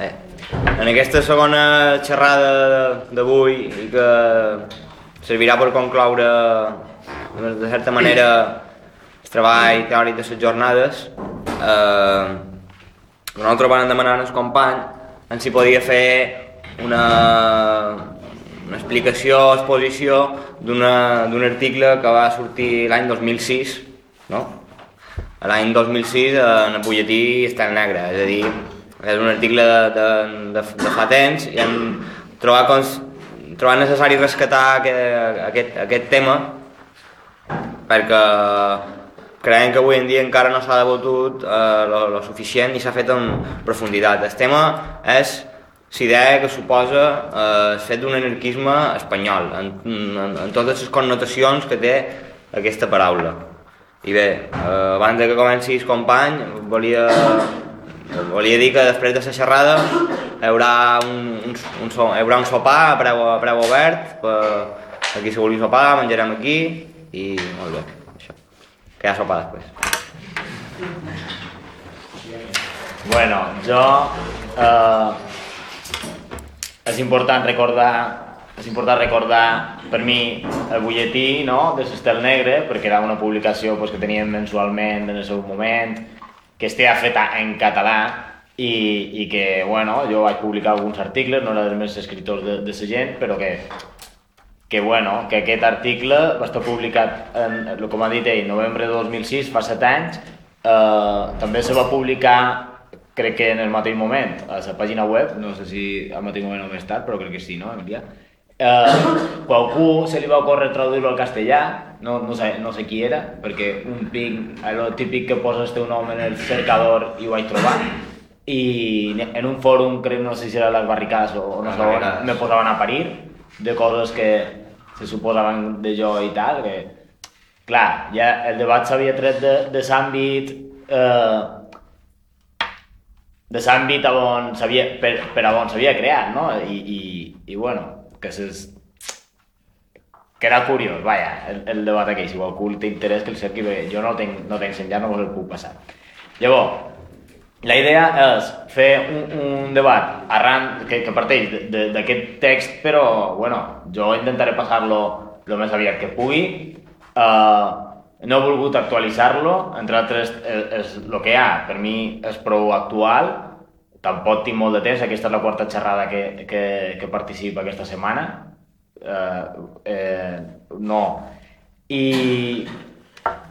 Eh, en aquesta segona xerrada d'avui i que servirà per concloure de certa manera el treball teòric de les jornades eh, nosaltres vam demanar al company en si podia fer una, una explicació, exposició d'un article que va sortir l'any 2006 no? l'any 2006 en el butlletí està en negre, és a dir, és un article de, de, de, de fa temps i hem trobat, cons, trobat necessari rescatar aquest, aquest, aquest tema perquè creiem que avui en dia encara no s'ha debatut eh, lo, suficient i s'ha fet en profunditat. El tema és la idea que suposa eh, el fet d'un anarquisme espanyol, en, en, en totes les connotacions que té aquesta paraula. I bé, eh, abans de que comenci el company, volia Volia dir que després de la xerrada hi haurà un, un, un, so, hi haurà un sopar a preu, a preu obert, per, aquí si vulgui sopar, menjarem aquí i molt bé, això. Que hi ha sopar després. Bueno, jo... Eh, és important recordar és important recordar per mi el butlletí no, de l'Estel Negre perquè era una publicació pues, que teníem mensualment en el seu moment que estigui feta en català i, i que, bueno, jo vaig publicar alguns articles, no era dels més escriptors de, de la gent, però que, que, bueno, que aquest article va estar publicat, en, com ha dit ell, novembre de 2006, fa 7 anys, eh, també se va publicar crec que en el mateix moment a la pàgina web, no sé si al mateix moment o més tard, però crec que sí, no, Eh, qualcú se li va ocórrer traduir-lo al castellà, no, no, sé, no sé qui era, perquè un pic, el típic que poses el teu nom en el cercador i ho vaig trobar, i en un fòrum, crec, no sé si era les barricades o no sé on, me posaven a parir de coses que se suposaven de jo i tal, que, clar, ja el debat s'havia tret de, de l'àmbit eh, de l'àmbit on s'havia, per, per on s'havia creat, no? I, i, i bueno, que és que era curiós, vaja, el, el debat aquell, si qualcú té interès que el cerqui, bé, jo no tinc, no tinc ja no el puc passar. Llavors, la idea és fer un, un debat arran, que, que parteix d'aquest text, però, bueno, jo intentaré passar-lo el més aviat que pugui. Uh, no he volgut actualitzar-lo, entre altres, és, és el que hi ha, per mi és prou actual, tampoc tinc molt de temps, aquesta és la quarta xerrada que, que, que participa aquesta setmana, eh, eh, no. I,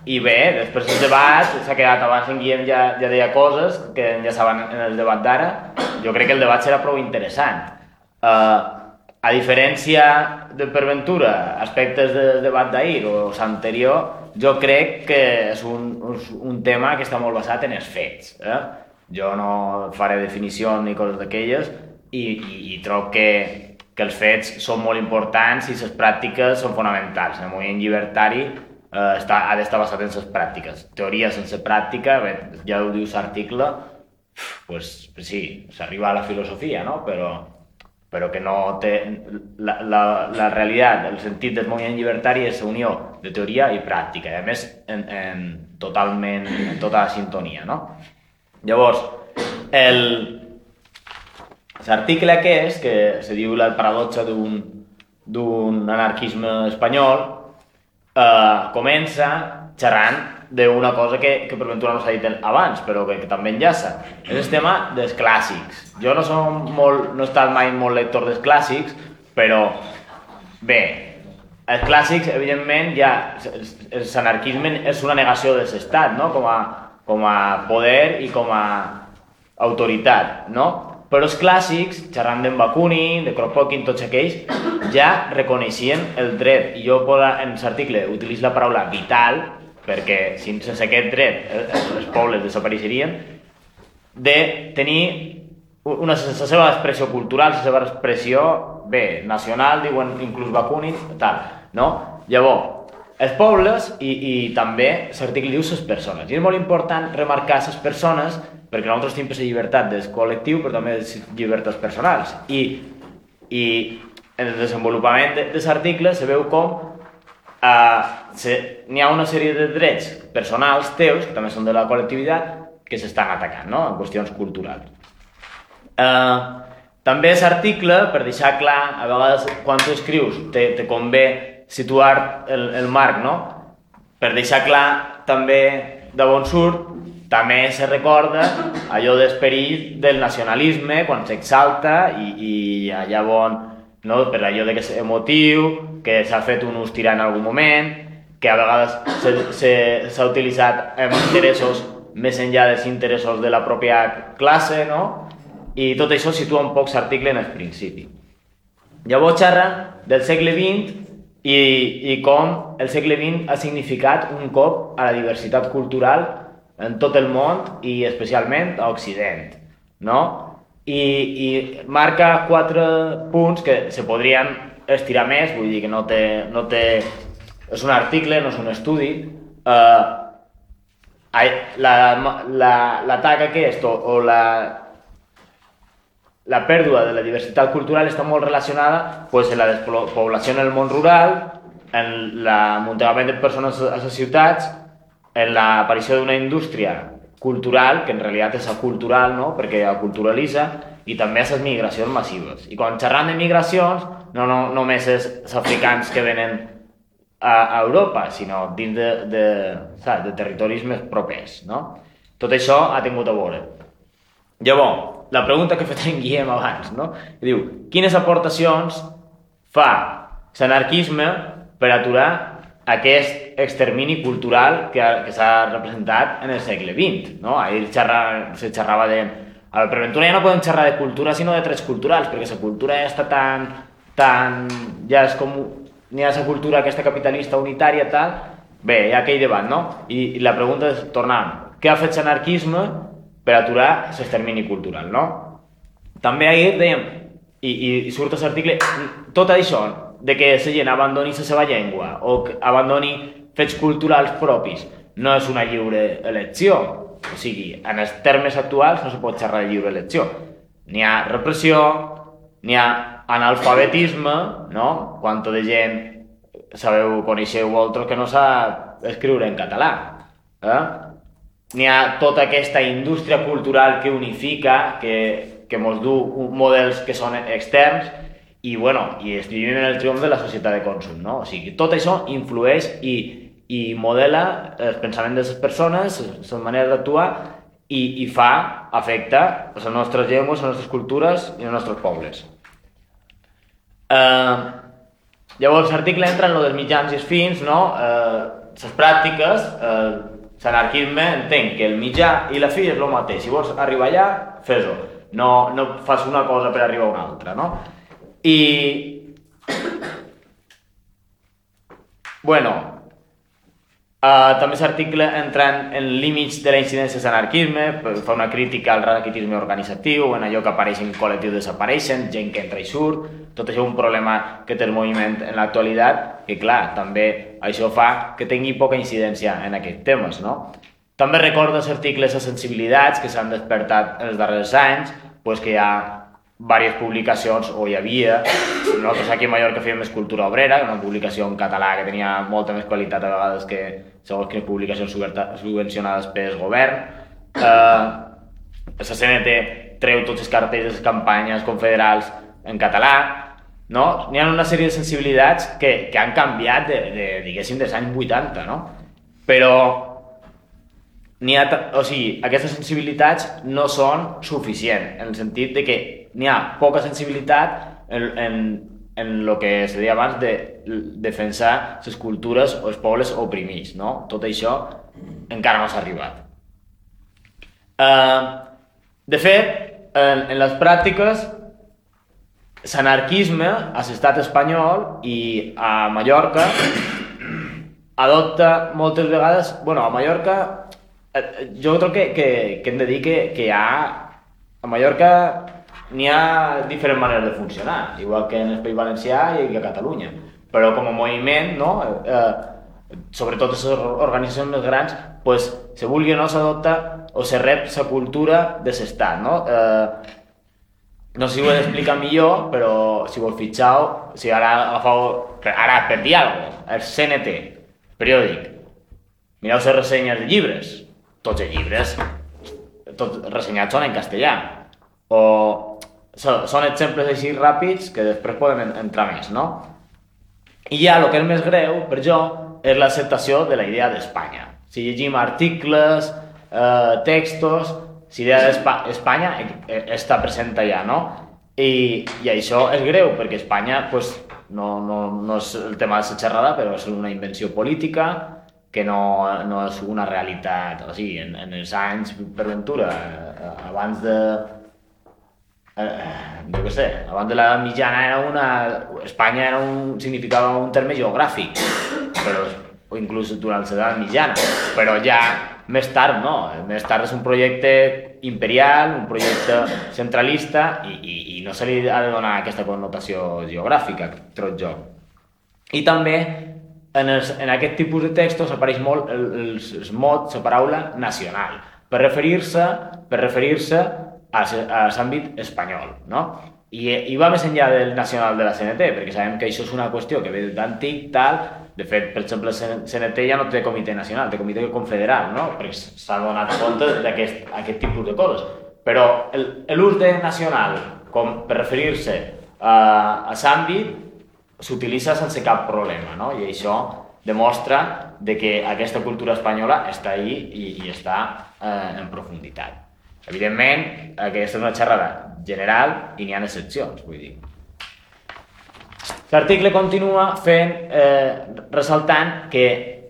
i bé, després del debat s'ha quedat abans en Guillem ja, ja deia coses que ja saben en el debat d'ara jo crec que el debat serà prou interessant uh, a diferència de per Ventura aspectes del debat d'ahir o l'anterior jo crec que és un, un tema que està molt basat en els fets eh? Jo no faré definició ni coses d'aquelles i, i, i trobo que que els fets són molt importants i les pràctiques són fonamentals. El moviment llibertari eh, està, ha d'estar basat en les pràctiques. Teoria sense pràctica, bé, ja ho diu l'article, pues sí, s'arriba a la filosofia, no? però, però que no té... La, la, la realitat, el sentit del moviment llibertari és la unió de teoria i pràctica, i a més en, en totalment, en tota la sintonia. No? Llavors, el, L'article aquest, que se diu la paradoxa d'un anarquisme espanyol, eh, comença xerrant d'una cosa que, que per ventura no s'ha dit abans, però que, que també enllaça. És el tema dels clàssics. Jo no, som molt, no he estat mai molt lector dels clàssics, però bé, els clàssics, evidentment, ja, l'anarquisme és una negació de l'estat, no? com, a, com a poder i com a autoritat, no? Però els clàssics, xerrant d'en Bakunin, de Kropotkin, tots aquells, ja reconeixien el dret, i jo en l'article utilitzo la paraula vital, perquè sense aquest dret eh, els pobles desapareixerien, de tenir una, la seva expressió cultural, la seva expressió, bé, nacional, diuen inclús Bakunin, tal, no? Llavors, els pobles i, i també l'article diu les persones. I és molt important remarcar les persones perquè nosaltres tenim la llibertat del col·lectiu però també les llibertats personals i, i en el desenvolupament de, l'article se veu com eh, n'hi ha una sèrie de drets personals teus, que també són de la col·lectivitat, que s'estan atacant, no?, en qüestions culturals. Eh, també l'article, per deixar clar, a vegades quan tu escrius te, te convé situar el, el marc, no? Per deixar clar també de on surt, també se recorda allò d'esperit del nacionalisme quan s'exalta i, i allà on, no? per allò de que és emotiu, que s'ha fet un ús tirant en algun moment, que a vegades s'ha utilitzat amb interessos més enllà dels interessos de la pròpia classe, no? I tot això situa un poc l'article en el principi. Llavors xerra del segle XX i, i com el segle XX ha significat un cop a la diversitat cultural en tot el món i especialment a Occident, no? I, i marca quatre punts que se podrien estirar més, vull dir que no té, no té és un article, no és un estudi, eh, l'atac la, la, aquest o, o la, la pèrdua de la diversitat cultural està molt relacionada pues, en la despoblació en el món rural, en l'amuntegament de persones a les ciutats, en l'aparició d'una indústria cultural, que en realitat és acultural, no? perquè aculturalitza, i també a les migracions massives. I quan xerram de migracions, no, no només és els africans que venen a, a Europa, sinó dins de, de, saps, de territoris més propers. No? Tot això ha tingut a veure. Llavors, la pregunta que he fet en Guillem abans, no? diu, quines aportacions fa l'anarquisme per aturar aquest extermini cultural que, que s'ha representat en el segle XX. No? Ahir xerra, se xerrava de... A la preventura ja no podem xerrar de cultura, sinó de trets culturals, perquè la cultura ja està tan... tan ja és com... N'hi ha la cultura aquesta capitalista unitària, tal... Bé, hi ha aquell debat, no? I, i la pregunta és, tornant, què ha fet l'anarquisme per aturar l'extermini cultural, no? També ahir dèiem, i, i surt l'article, tot això de que la gent abandoni la seva llengua o que abandoni fets culturals propis no és una lliure elecció. O sigui, en els termes actuals no se pot xerrar de lliure elecció. N'hi ha repressió, n'hi ha analfabetisme, no? Quanta de gent sabeu, coneixeu vosaltres que no sap escriure en català. Eh? N'hi ha tota aquesta indústria cultural que unifica, que, que mos du models que són externs i, bueno, i vivim en el triomf de la societat de consum, no? O sigui, tot això influeix i, i modela el pensament de les persones, les maneres d'actuar i, i fa, afecta les nostres llengües, les nostres cultures i els nostres pobles. Eh, llavors, l'article entra en lo dels mitjans i els fins, no? Eh, les pràctiques, eh, l'anarquisme entenc que el mitjà i la fi és el mateix. Si vols arribar allà, fes-ho. No, no fas una cosa per arribar a una altra, no? I... Bueno, uh, també l'article entra en límits de la incidència de l'anarquisme, fa una crítica al raquitisme organitzatiu, en allò que apareixen col·lectius desapareixen, gent que entra i surt, tot això és un problema que té el moviment en l'actualitat, que clar, també això fa que tingui poca incidència en aquests temes, no? També recorda els articles de sensibilitats que s'han despertat en els darrers anys, pues que hi ha diverses publicacions, o hi havia, nosaltres aquí a Mallorca fèiem Escultura Obrera, una publicació en català que tenia molta més qualitat a vegades que segons quines publicacions subvencionades pel govern. Eh, la CNT treu tots els cartells de les campanyes confederals en català, no? N'hi ha una sèrie de sensibilitats que, que han canviat de, de, diguéssim, dels anys 80, no? Però ha, o sigui, aquestes sensibilitats no són suficients, en el sentit de que n'hi ha poca sensibilitat en, en, en el que se deia abans de defensar les cultures o els pobles oprimits, no? Tot això encara no s'ha arribat. Uh, de fet, en, en les pràctiques, l'anarquisme a l'estat espanyol i a Mallorca adopta moltes vegades... bueno, a Mallorca Eh, jo crec que, que, que hem de dir que, que hi ha... A Mallorca n'hi ha diferents maneres de funcionar, igual que en el País Valencià i a Catalunya. Però com a moviment, no? Eh, sobretot les organitzacions més grans, pues, se vulgui o no s'adopta o se rep la cultura de l'estat, no? Eh, no sé si ho he d'explicar millor, però si vol fitxau, si ara agafau, ara per dir alguna cosa, el CNT, periòdic, mireu les ressenyes de llibres, tots els llibres, tots ressenyats són en castellà. O són exemples així ràpids que després podem entrar més, no? I ja el que és més greu, per jo, és l'acceptació de la idea d'Espanya. Si llegim articles, eh, textos, la idea d'Espanya eh, està present allà, no? I, I això és greu, perquè Espanya pues, no, no, no és el tema de la xerrada, però és una invenció política que no, no és una realitat. O sigui, en, en els anys, per ventura, eh, abans de... Eh, jo què sé, abans de la mitjana era una... Espanya era un, significava un terme geogràfic, però, o inclús durant l'edat mitjana, però ja més tard no, més tard és un projecte imperial, un projecte centralista i, i, i no se li ha de donar aquesta connotació geogràfica, trob jo. I també en, els, en aquest tipus de textos apareix molt el, els, els mots, la paraula nacional, per referir-se per referir-se a, l'àmbit espanyol, no? I, I va més enllà del nacional de la CNT, perquè sabem que això és una qüestió que ve d'antic, tal, de fet, per exemple, CNT ja no té comitè nacional, té comitè confederal, no? perquè s'ha donat compte d'aquest aquest tipus de coses. Però l'ús de nacional com per referir-se a, a l'àmbit s'utilitza sense cap problema, no? I això demostra de que aquesta cultura espanyola està ahí i, i està eh, en profunditat. Evidentment, aquesta és una xerrada general i n'hi ha excepcions, vull dir. L'article continua fent, eh, ressaltant que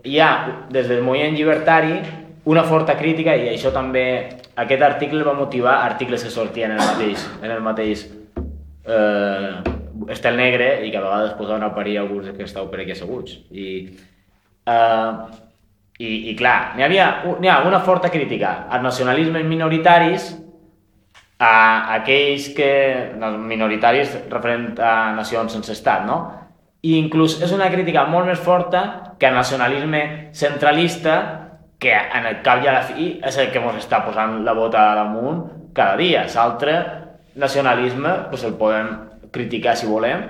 hi ha, des del moviment llibertari, una forta crítica, i això també, aquest article va motivar articles que sortien en el mateix, en el mateix eh, estel negre i que a vegades posaven a parir alguns que estàu per aquí asseguts. I, uh, i, i clar, n'hi havia n'hi ha una forta crítica als nacionalismes minoritaris a aquells que, minoritaris referent a nacions sense estat, no? I inclús és una crítica molt més forta que el nacionalisme centralista que en el cap i a la fi és el que ens està posant la bota damunt cada dia. L'altre nacionalisme pues el podem criticar si volem,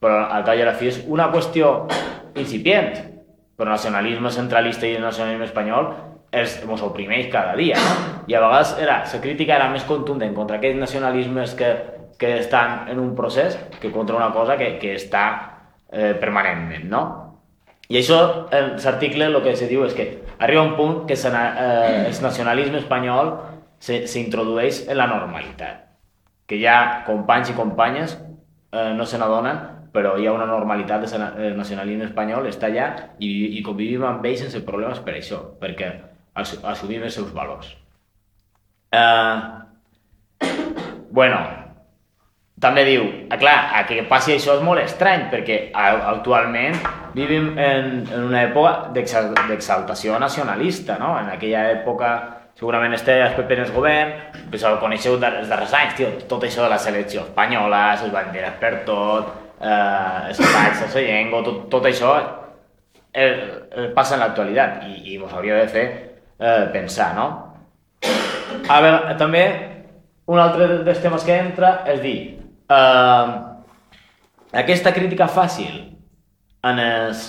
però al cap i a la fi és una qüestió incipient. Però el nacionalisme centralista i el nacionalisme espanyol es, ens oprimeix cada dia? I a vegades era, la crítica era més contundent contra aquells nacionalismes que, que estan en un procés que contra una cosa que, que està eh, permanentment, no? I això, en l'article, el que se diu és que arriba un punt que eh, el nacionalisme espanyol s'introdueix en la normalitat. Que ha companys i companyes eh, no se n'adonen, però hi ha una normalitat de nacionalisme espanyol, està allà i, i convivim amb ells sense problemes per això, perquè assumim els seus valors. Eh, bueno, també diu, ah, clar, a que passi això és molt estrany, perquè actualment vivim en, en una època d'exaltació nacionalista, no? En aquella època segurament este el PP en el govern, però ho coneixeu els darrers anys, tio, tot això de la selecció espanyola, les banderes per tot, eh, a la llengua, tot, tot això el, el passa en l'actualitat i, i vos hauria de fer eh, pensar, no? A veure, també, un altre dels temes que entra és dir, eh, aquesta crítica fàcil en els,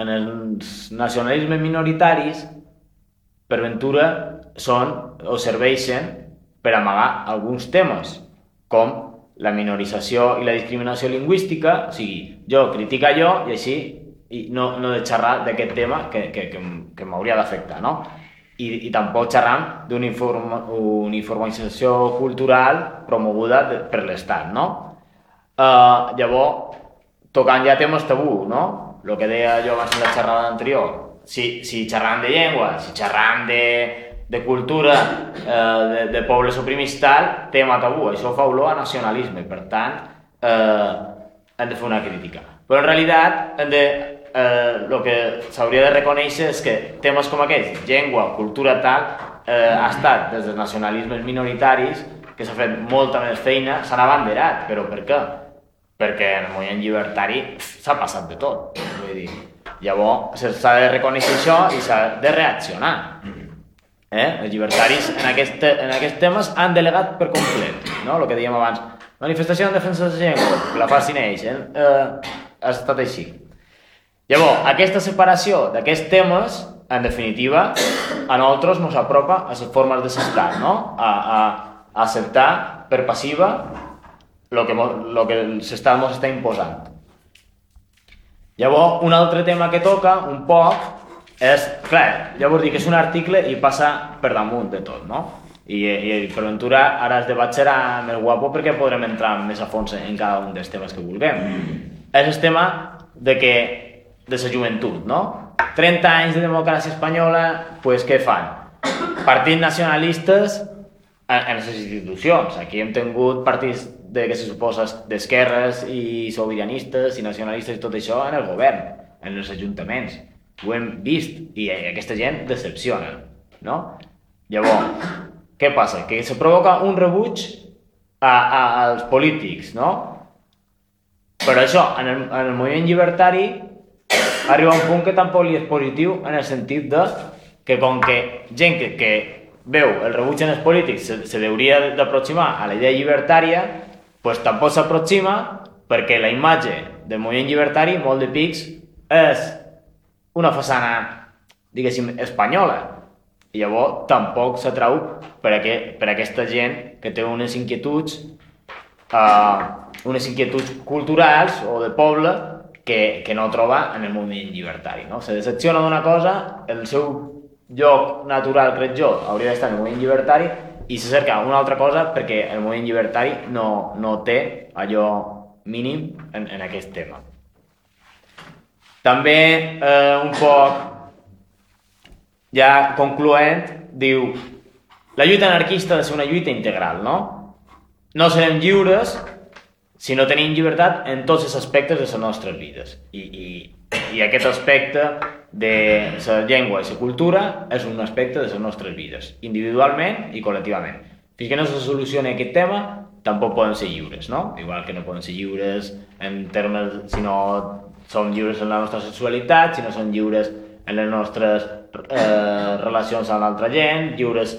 en els nacionalismes minoritaris per ventura són o serveixen per amagar alguns temes, com la minorització i la discriminació lingüística, o sigui, jo critica jo i així i no, no de xerrar d'aquest tema que, que, que, que m'hauria d'afectar, no? I, I tampoc xerram d'una uniformització cultural promoguda de, per l'Estat, no? Uh, llavors, tocant ja temes tabú, no? El que deia jo abans en la xerrada anterior, si, si xerram de llengua, si xerram de, de cultura eh, de, de pobles oprimits tal, tema tabú, això fa olor a nacionalisme, per tant, eh, hem de fer una crítica. Però en realitat, hem de, eh, el que s'hauria de reconèixer és que temes com aquests, llengua, cultura tal, eh, ha estat des dels nacionalismes minoritaris, que s'ha fet molta més feina, s'han abanderat, però per què? Perquè en el moviment llibertari s'ha passat de tot. Vull dir, llavors s'ha de reconèixer això i s'ha de reaccionar. Eh? Els llibertaris en, aquest, en aquests temes han delegat per complet, no? el que dèiem abans. Manifestació en defensa de la llengua, la facin ells, eh? eh, ha estat així. Llavors, aquesta separació d'aquests temes, en definitiva, a nosaltres ens apropa a les formes de l'estat, no? A, a, a acceptar per passiva el que, lo que s'està està imposant. Llavors, un altre tema que toca, un poc, és, clar, llavors dic que és un article i passa per damunt de tot, no? I, i per ventura ara el debat serà més guapo perquè podrem entrar més a fons en cada un dels temes que vulguem. És el tema de que de la joventut, no? 30 anys de democràcia espanyola, pues què fan? Partits nacionalistes en, en les institucions. Aquí hem tingut partits de que se suposa d'esquerres i sobiranistes i nacionalistes i tot això en el govern, en els ajuntaments. Ho hem vist i aquesta gent decepciona, no? Llavors, què passa? Que se provoca un rebuig a, a, als polítics, no? Però això, en el, en el moviment llibertari, arriba un punt que tampoc li és positiu en el sentit de que com que gent que, que veu el rebuig en els polítics se, se hauria d'aproximar a la idea llibertària, pues tampoc s'aproxima perquè la imatge del moviment llibertari, molt de pics, és una façana, diguéssim, espanyola. I llavors tampoc s'atrau per, aqu per aquesta gent que té unes inquietuds, uh, unes inquietuds culturals o de poble que, que no troba en el moviment llibertari. No? Se decepciona d'una cosa, el seu lloc natural, crec jo, hauria d'estar en el moviment llibertari i se cerca una altra cosa perquè el moviment llibertari no, no té allò mínim en, en aquest tema. També eh, un poc ja concloent, diu la lluita anarquista ha de ser una lluita integral, no? No serem lliures si no tenim llibertat en tots els aspectes de les nostres vides. I, i, i aquest aspecte de la llengua i la cultura és un aspecte de les nostres vides, individualment i col·lectivament. Fins que no se solucioni aquest tema, tampoc poden ser lliures, no? Igual que no poden ser lliures en termes, si no som lliures en la nostra sexualitat, si no som lliures en les nostres eh, relacions amb l'altra gent, lliures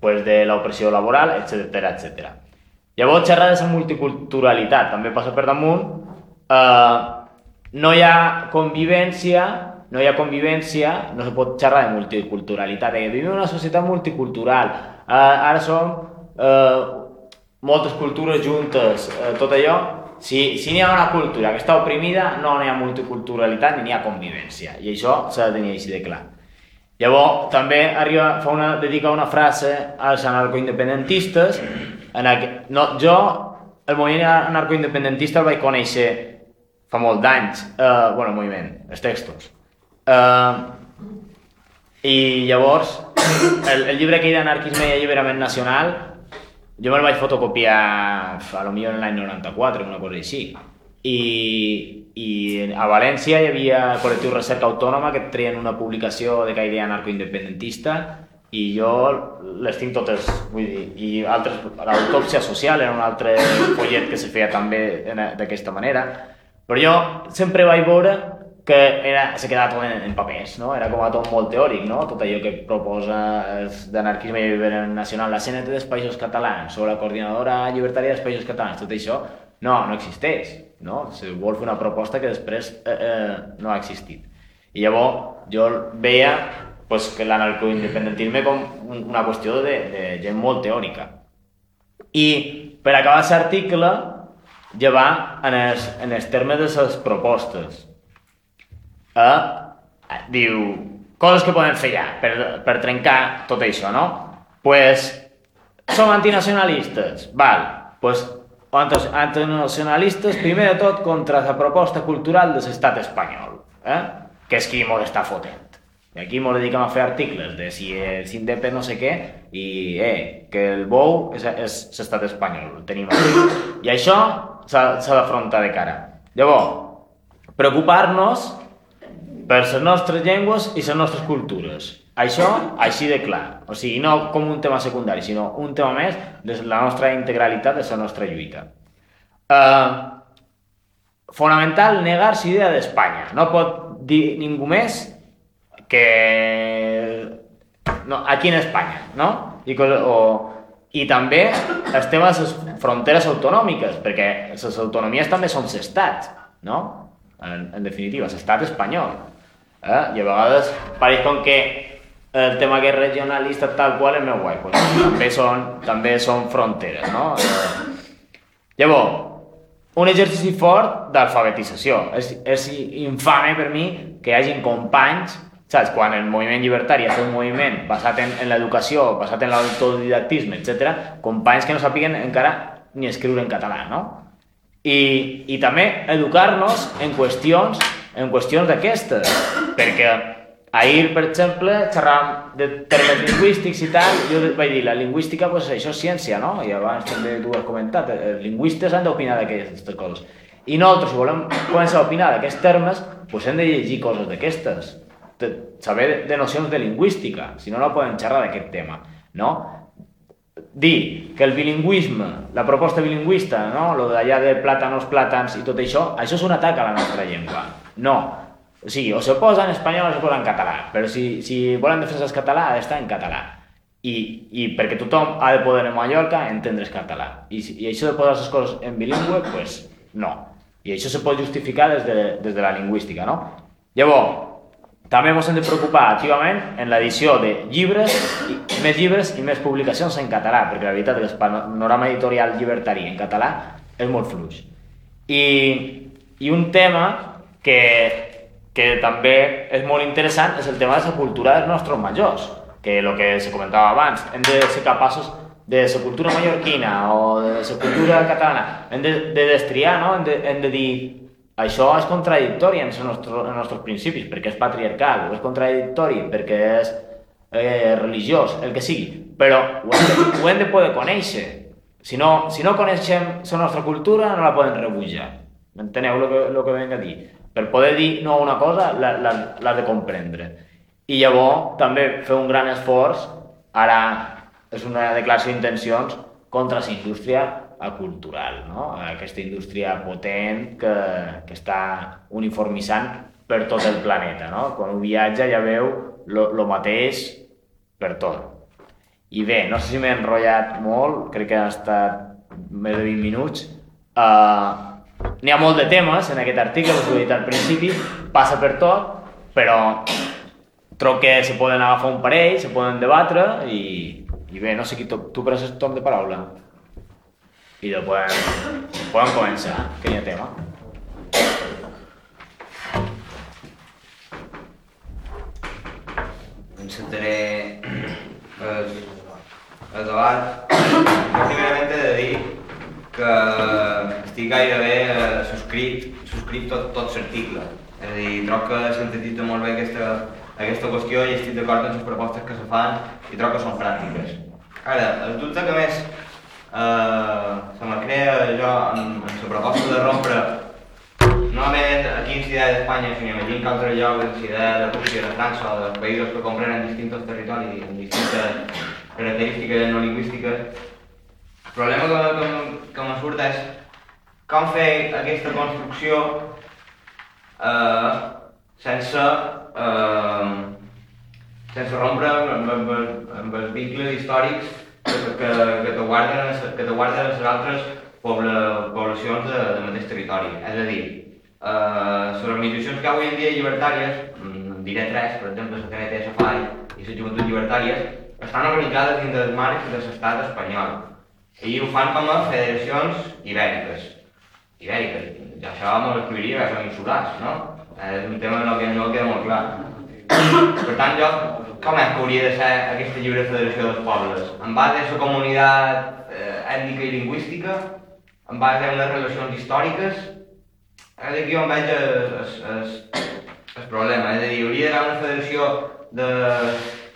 pues, de l'opressió laboral, etc etc. Llavors, xerrar de la multiculturalitat també passa per damunt. Eh, no hi ha convivència, no hi ha convivència, no se pot xerrar de multiculturalitat. Eh? Vivim en una societat multicultural. Eh, ara som eh, moltes cultures juntes, eh, tot allò. Si, si n'hi ha una cultura que està oprimida, no n'hi ha multiculturalitat ni n'hi ha convivència. I això s'ha de tenir així de clar. Llavors, també arriba, fa una, dedica una frase als anarcoindependentistes. En el, no, jo, el moviment anarcoindependentista el vaig conèixer fa molt d'anys. Eh, bueno, el moviment, els textos. Eh, I llavors, el, el llibre aquell d'anarquisme i alliberament nacional, jo me'l vaig fotocopiar a lo millor en l'any 94, una cosa així. I, i a València hi havia col·lectiu Recerca Autònoma que treien una publicació de caire anarcoindependentista i jo les tinc totes, vull dir, i altres, l'autòpsia social era un altre follet que se feia també d'aquesta manera, però jo sempre vaig veure que era, se quedava tot en, en papers, no? Era com a tot molt teòric, no? Tot allò que proposa d'anarquisme nacional, la CNT dels Països Catalans o la Coordinadora Llibertària dels Països Catalans, tot això no, no existeix, no? Se vol fer una proposta que després eh, eh, no ha existit. I llavors jo veia pues, que l'anarcoindependentisme com un- una qüestió de, de gent molt teòrica. I per acabar aquest article ja va en els, en els termes de les propostes. Eh? Diu, coses que podem fer ja per, per trencar tot això, no? pues, som antinacionalistes, val, pues, anti- antinacionalistes primer de tot contra la proposta cultural de l'estat espanyol, eh? que és qui mos està fotent. I aquí ens dediquem a fer articles de si és independent no sé què i eh, que el bou és, és l'estat espanyol, el tenim aquí. I això s'ha d'afrontar de cara. Llavors, preocupar-nos per les nostres llengües i les nostres cultures. Això, així de clar. O sigui, no com un tema secundari, sinó un tema més de la nostra integralitat, de la nostra lluita. Uh, fonamental negar-se idea d'Espanya. No pot dir ningú més que... No, aquí en Espanya, no? I, o, I també els temes de les fronteres autonòmiques, perquè les autonomies també són l'estat, no? En, en definitiva, l'estat espanyol. Eh? I a vegades pareix com que el tema que és regionalista tal qual és més guai, pues, també, són, també són fronteres, no? Eh, llavors, un exercici fort d'alfabetització. És, és infame per mi que hi hagin companys saps? Quan el moviment llibertari és un moviment basat en, en l'educació, basat en l'autodidactisme, etc., companys que no sàpiguen encara ni escriure en català, no? I, i també educar-nos en qüestions en qüestions d'aquestes, perquè ahir, per exemple, xerràvem de termes lingüístics i tal, jo vaig dir, la lingüística, pues, això és ciència, no? I abans també tu has comentat, els lingüistes han d'opinar d'aquestes coses. I nosaltres, si volem començar a opinar d'aquests termes, pues hem de llegir coses d'aquestes, saber de nocions de lingüística, si no, no podem xerrar d'aquest tema, no? dir que el bilingüisme, la proposta bilingüista, no? lo d'allà de plàtanos, plàtans i tot això, això és un atac a la nostra llengua. No. O sigui, o se posa en espanyol o se posa en català, però si, si volen defensar el català ha d'estar en català. I, I perquè tothom ha de poder en Mallorca entendre's català. I, I això de posar les coses en bilingüe, pues no. I això se pot justificar des de, des de la lingüística, no? Llavors, també ens hem de preocupar activament en l'edició de llibres, i, més llibres i més publicacions en català, perquè la veritat és que el panorama editorial llibertari en català és molt fluix. I, i un tema que, que també és molt interessant és el tema de la cultura dels nostres majors, que el que se comentava abans, hem de ser capaços de la cultura mallorquina o de la cultura catalana, hem de, de destriar, no? hem, de, hem de dir això és contradictori en els nostres, els nostres principis, perquè és patriarcal, o és contradictori perquè és eh, religiós, el que sigui, però ho hem de, ho hem de poder conèixer. Si no, si no coneixem la nostra cultura, no la podem rebutjar. Enteneu el que, el que venc a dir? Per poder dir no a una cosa, l'ha de comprendre. I llavors també fer un gran esforç, ara és una declaració d'intencions, contra la indústria cultural, no? aquesta indústria potent que, que està uniformitzant per tot el planeta. No? Quan ho viatja ja veu el mateix per tot. I bé, no sé si m'he enrotllat molt, crec que ha estat més de 20 minuts. Uh, N'hi ha molt de temes en aquest article, us ho he dit al principi, passa per tot, però trobo que se poden agafar un parell, se poden debatre i, i bé, no sé qui tu, tu pres el torn de paraula y lo pueden, pueden comenzar. Qué tema. Encetaré el, el debat. Jo primerament he de dir que estic gairebé eh, subscrit, subscrit tot, tot l'article. És a dir, trobo que sintetitza molt bé aquesta, aquesta qüestió i estic d'acord amb les propostes que se fan i trobo que són pràctiques. Ara, el dubte que més eh, se me crea jo en, en la proposta de rompre no només aquí en Ciutat d'Espanya, sinó imagino que altres llocs, en Ciutat de Rússia, de França o de països que comprenen distints territoris amb distintes característiques no lingüístiques, problema que, que, que me surt és com fer aquesta construcció eh, sense, eh, sense rompre amb, amb, amb els vincles històrics que, que, te guarden, que te guarden les altres pobla, poblacions de, del mateix territori. És a dir, eh, les organitzacions que avui en dia llibertàries, mm, diré tres, per exemple, la TNT Safari i les Joventuts Llibertàries, estan organitzades dins dels marcs de l'estat espanyol. I ho fan com a federacions ibèriques. Ibèriques. Ja això m'ho explicaria que són insulars, no? És un tema no, que no queda molt clar. Per tant, jo com és que hauria de ser aquesta lliure federació dels pobles? En base a la comunitat eh, ètnica i lingüística? En base a unes relacions històriques? És aquí on veig el problema. És a dir, hauria d'haver una federació de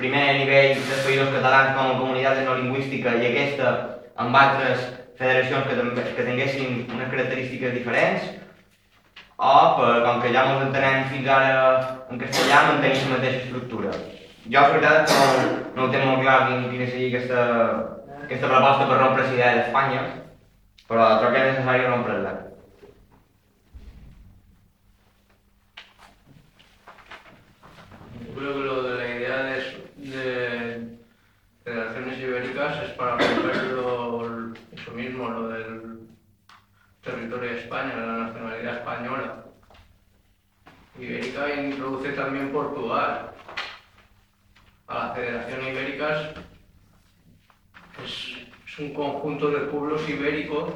primer nivell dels països catalans com a comunitat no lingüística i aquesta amb altres federacions que, que tinguessin unes característiques diferents o, per, com que ja ens entenem fins ara en castellà, mantenir la mateixa estructura. Jo, la veritat, no, no ho tinc molt clar quin, quina sigui aquesta, aquesta proposta per rompre la idea d'Espanya, però crec que és necessari rompre-la. Yo creo que lo de la idea de, de federaciones ibéricas es para romper lo, eso mismo, lo del territorio de España, la nacionalidad española. Ibérica introduce también Portugal a la Federación Ibéricas es, es un conjunto de pueblos ibéricos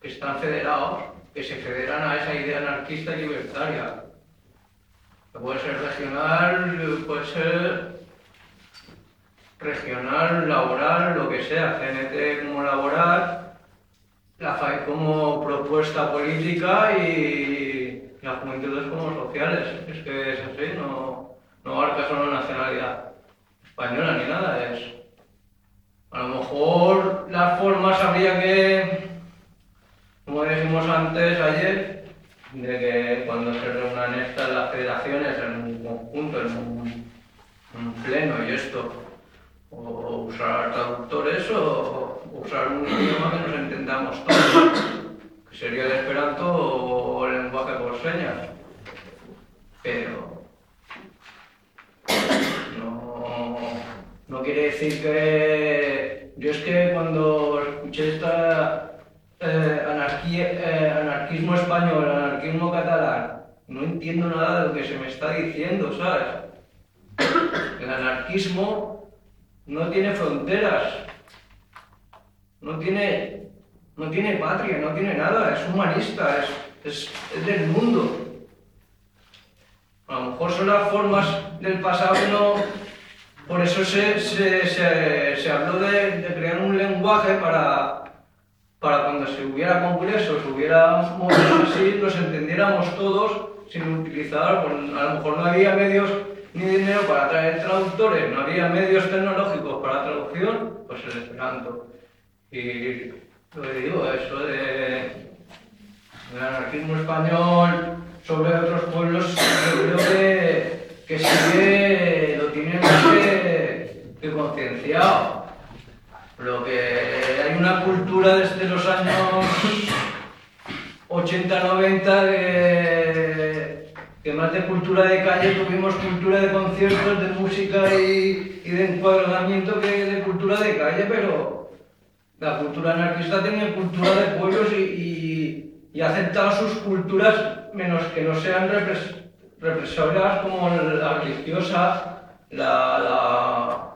que están federados, que se federan a esa idea anarquista y libertaria. Puede ser regional, puede ser regional, laboral, lo que sea, CNT como laboral, la FAI como propuesta política y las juventudes como sociales. Es que es así, no, no abarca solo nacionalidad española ni nada, es... A lo mejor las formas habría que, como dijimos antes ayer, de que cuando se reúnan estas las federaciones en un conjunto, en un, en un pleno y esto, o usar traductores o usar un idioma que nos entendamos todos, que sería el esperanto o el lenguaje por señas. Pero no, no quiere decir que yo es que cuando escuché esta eh, anarquía, eh, anarquismo español, anarquismo catalán, no entiendo nada de lo que se me está diciendo, ¿sabes? El anarquismo no tiene fronteras, no tiene, no tiene patria, no tiene nada, es humanista, es, es, es del mundo. A lo mejor son las formas del pasado no... Por eso se, se, se, habló de, de crear un lenguaje para, para cuando se hubiera congresos, hubiera momentos así, los entendiéramos todos sin utilizar, pues, a lo mejor no había medios ni dinero para traer traductores, no había medios tecnológicos para traducción, pues el esperanto. Y lo que digo, eso de, del anarquismo español sobre otros pueblos, creo que, que sí lo tienen que, que concienciado. Lo que hay una cultura desde los años 80-90 que, que más de cultura de calle tuvimos cultura de conciertos, de música y, y de encuadramiento que de cultura de calle, pero la cultura anarquista tenía cultura de pueblos y, y, y ha aceptado sus culturas menos que no sean repres, represoras como la religiosa, la, la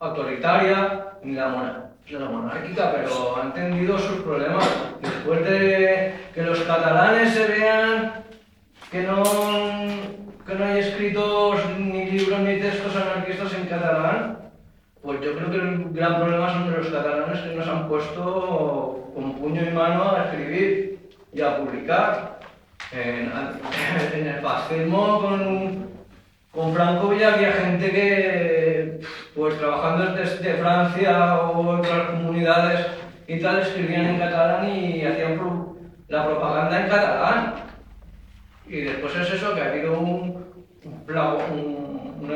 autoritaria ni la, la monárquica, pero ha entendido sus problemas. Después de que los catalanes se vean que no, que no hay escritos ni libros ni textos anarquistas en catalán, pues yo creo que el gran problema son los catalanes que nos han puesto con puño y mano a escribir y a publicar. En, en el fascismo con, con Franco ya había gente que, pues trabajando desde Francia o otras comunidades y tal, escribían en catalán y hacían la propaganda en catalán. Y después es eso, que ha habido una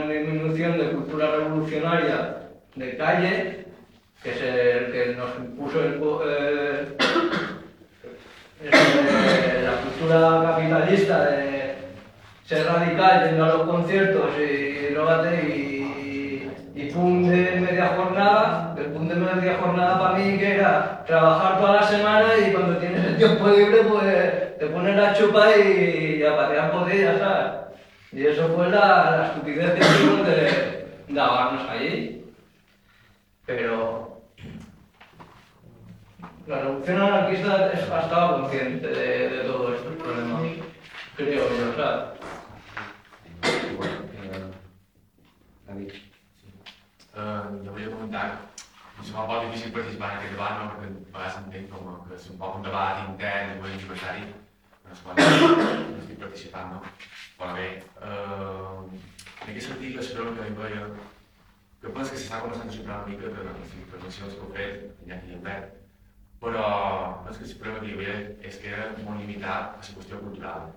disminución de cultura revolucionaria de calle, que es el que nos impuso eh, eh, la cultura capitalista de ser radical yendo a los conciertos y y, y pum de media jornada, el pum de media jornada para mí que era trabajar toda la semana y cuando tienes el tiempo libre pues te pones la chupa y a patear botellas, ¿sabes? Y eso fue la, la estupidez de, de ahogarnos allí. Pero la revolución anarquista ha estado consciente de, de todos estos problemas, creo yo, ¿sabes? David. Eh, jo volia comentar és un poc difícil participar en aquest debat, no? perquè a vegades entenc com que és un poc un debat intern i molt llibertari, en el qual no estic participant. No? Però bé, eh, en aquest article sobre el que em veia, que penso que s'està començant a superar una mica de les intervencions que heu fet, en Iñaki i en Pep, però penso que el problema que hi havia és que era molt limitat a la qüestió cultural.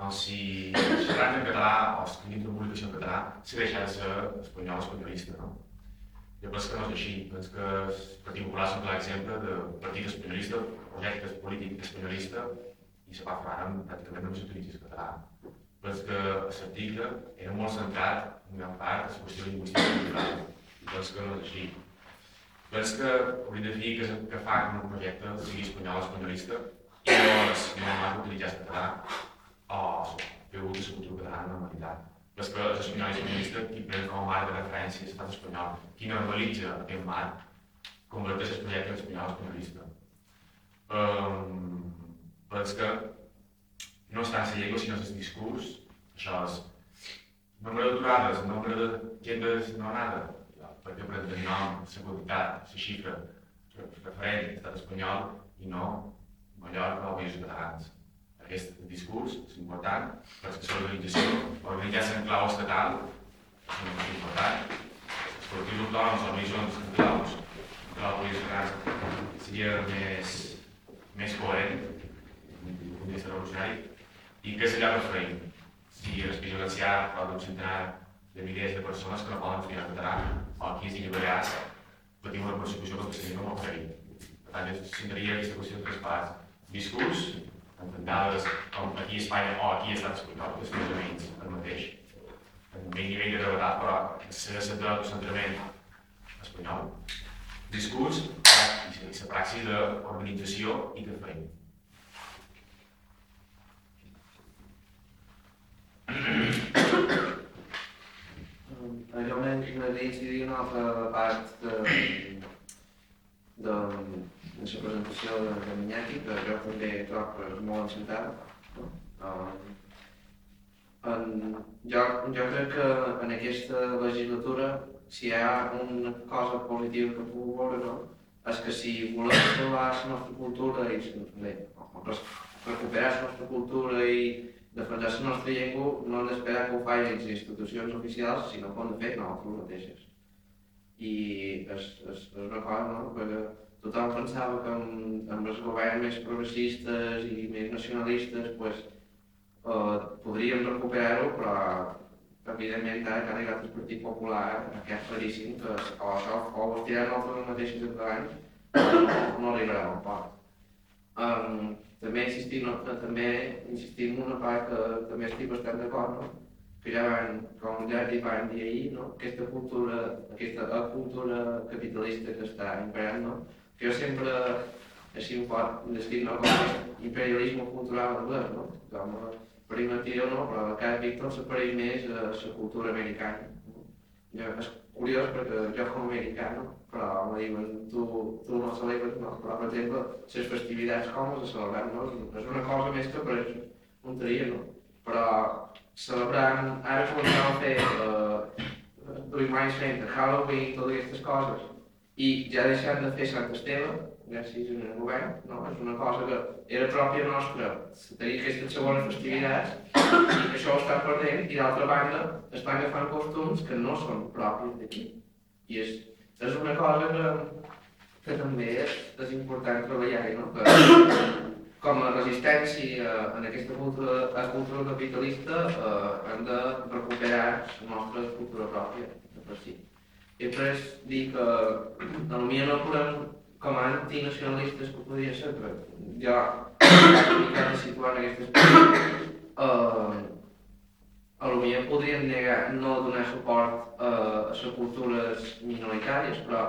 Com si xerrant en català o escrivint una publicació en català se deixa de ser espanyol espanyolista, no? Penso que no és així. Penso que el Partit Popular és un clar exemple de partit espanyolista, projecte polític espanyolista, i se va fer amb, pràcticament només s'utilitza el català. Penso que l'article era molt centrat, en gran part, en la qüestió lingüística cultural. I penso que no és així. Penso que hauria de dir que, que fa que un projecte sigui espanyol espanyolista i no és normal utilitzar el català o que vulgui la cultura catalana amb normalitat. És que els espanyols i espanyolistes qui prenen com a marc de referència l'estat espanyol, qui normalitza aquest marc, converteix el projecte espanyol espanyolista. Um, però és que no tant la llengua, sinó el discurs, això és nombre d'aturades, el nombre de gent desnonada, perquè prenen el nom, la quantitat, la xifra, referent a l'estat espanyol i no Mallorca o països catalans. Aquest discurs és important perquè l'organització, organitzar-se en clau estatal, és important. Els col·lectius autònoms, organitzacions en claus, en clau catalans, seria més, més coherent, un dia revolucionari, i què seria fer Si el País Valencià parla d'un centenar de milers de persones que no poden estudiar català, o aquí a Illes Balears patim una persecució que seria no molt ferit. Per tant, jo centraria aquesta qüestió en tres parts. Discurs, dades aquí a Espanya o aquí a Estat Espanyol, que és més o menys el mateix, amb un nivell de gravetat, però s'ha de centrament espanyol. Discurs i la praxi d'organització i de feina. Jo m'agradaria incidir una altra part de, de, de la presentació de, de Minyaki, que jo també trobo que és molt encertada. No? Um, en, jo, jo crec que en aquesta legislatura, si hi ha una cosa positiva que puc veure, no? és que si volem salvar la nostra cultura i bé, recuperar la nostra cultura i defensar la nostra llengua no hem d'esperar que ho facin les institucions oficials, sinó que ho hem de fer nosaltres mateixes. I és, és, és una cosa, no? Perquè tothom pensava que amb, amb els governs més progressistes i més nacionalistes pues, eh, podríem recuperar-ho, però evidentment ara que ha arribat el Partit Popuar aquest claríssim que o, o, ho estiran nosaltres mateixos endavant no, arribarà al port. Um, també insistim, no, també insistim en una part que també estic bastant d'acord, no? que ja van, com ja hi van dir ahir, no? aquesta cultura, aquesta cultura capitalista que està imperant, no? Jo sempre així un pot descrit no? com imperialisme cultural anglès, no? com primitiu, no? però cada Víctor s'apareix més a la cultura americana. No? Ja, és curiós perquè jo com a americà, no? però me diuen, tu, tu no celebres, no? però per exemple, les festivitats com les celebrem, no? és una cosa més que per un tria, no? però celebrant, ara comencem a fer eh, duim anys fent Halloween, totes aquestes coses, i ja deixem de fer Sant Esteve, gràcies al govern, no? és una cosa que era pròpia nostra, tenir aquestes segones festivitats, i això ho està perdent, i d'altra banda estan agafant costums que no són propis d'aquí. I és, és una cosa que, que també és, és important treballar-hi, no? que com a resistència en aquesta cultura, a cultura capitalista eh, hem de recuperar la nostra cultura pròpia, de per si. I després dir que potser no podem, com a antinacionalistes que podria ser, però jo una mica de situar en aquestes eh, a lo millor podríem negar, no donar suport a, a les cultures minoritàries, però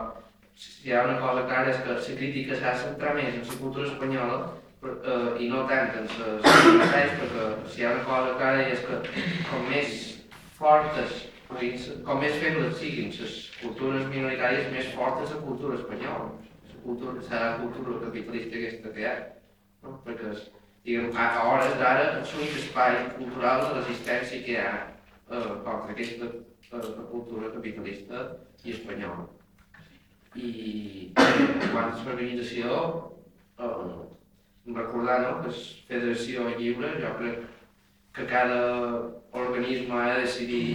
si hi ha una cosa clara és que la crítica s'ha de centrar més en la cultura espanyola eh, i no tant en les minoritàries, perquè si hi ha una cosa clara és que com més fortes, com més febles siguin les cultures minoritàries, més forta és la cultura espanyola. La cultura, la cultura capitalista aquesta que hi ha. No? Perquè diguem, a, a hores d'ara és l'únic espai cultural de resistència que hi ha eh, contra aquesta eh, cultura capitalista i espanyola. I quan és l'organització, eh, recordar no, que és federació lliure, jo crec que cada organisme ha de decidir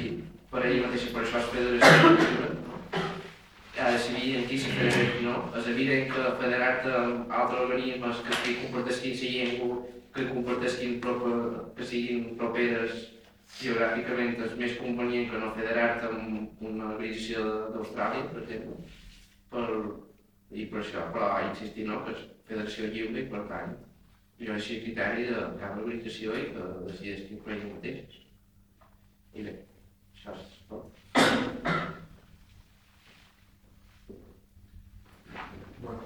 per ell mateix, per això és federació ha de decidir en qui se federa no. És evident que federar-te amb altres organismes que comparteixin la llengua, que comparteixin que siguin properes geogràficament és més convenient que no federar-te amb una organització d'Austràlia, per exemple. Per, I per això, però insistir no, que és federació lliure i per tant jo així criteri de cada organització i que decideix quin mateix. I bé. Bueno.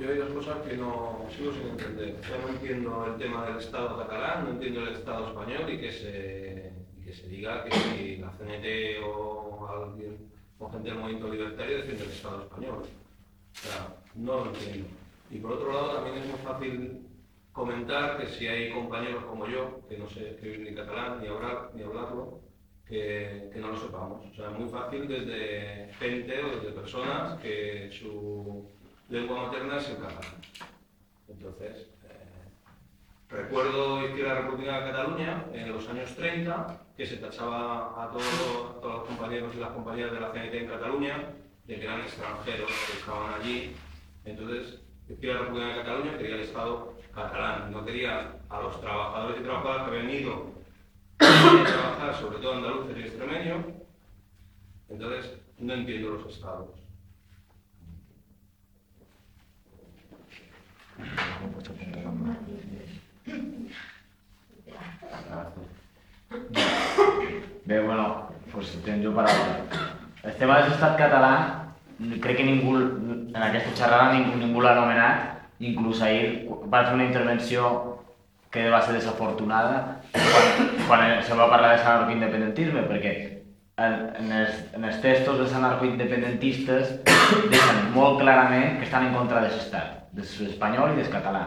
yo hay dos cosas que no sigo sin entender. O sea, no entiendo el tema del Estado catalán, no entiendo el Estado español y que se, que se diga que la CNT o alguien o gente del movimiento libertario defiende el Estado español. O sea, no lo entiendo. Y por otro lado, también es muy fácil comentar que si hay compañeros como yo, que no sé escribir ni catalán ni hablar ni hablarlo, que, que no lo sepamos. O sea, es muy fácil desde gente o desde personas que su lengua materna es el catalán. Entonces, eh, recuerdo Izquierda Republicana de Cataluña en los años 30, que se tachaba a todos, a todos los compañeros y las compañeras de la CNT en Cataluña de que eran extranjeros que estaban allí. Entonces, Izquierda Republicana de Cataluña quería el Estado catalán, no quería a los trabajadores y trabajadoras que habían ido a trabajar, sobre todo andaluces y extremeños. Entonces, no entiendo los estados. Bé, bueno, pues tens jo paraula. El tema de l'estat català, crec que ningú, en aquesta xerrada ningú, ningú l'ha anomenat, inclús ahir va fer una intervenció que va ser desafortunada quan, quan se va parlar de l'anarcoindependentisme, perquè en, en, els, en els textos dels anarcoindependentistes deixen molt clarament que estan en contra de l'estat, de l'espanyol i del català.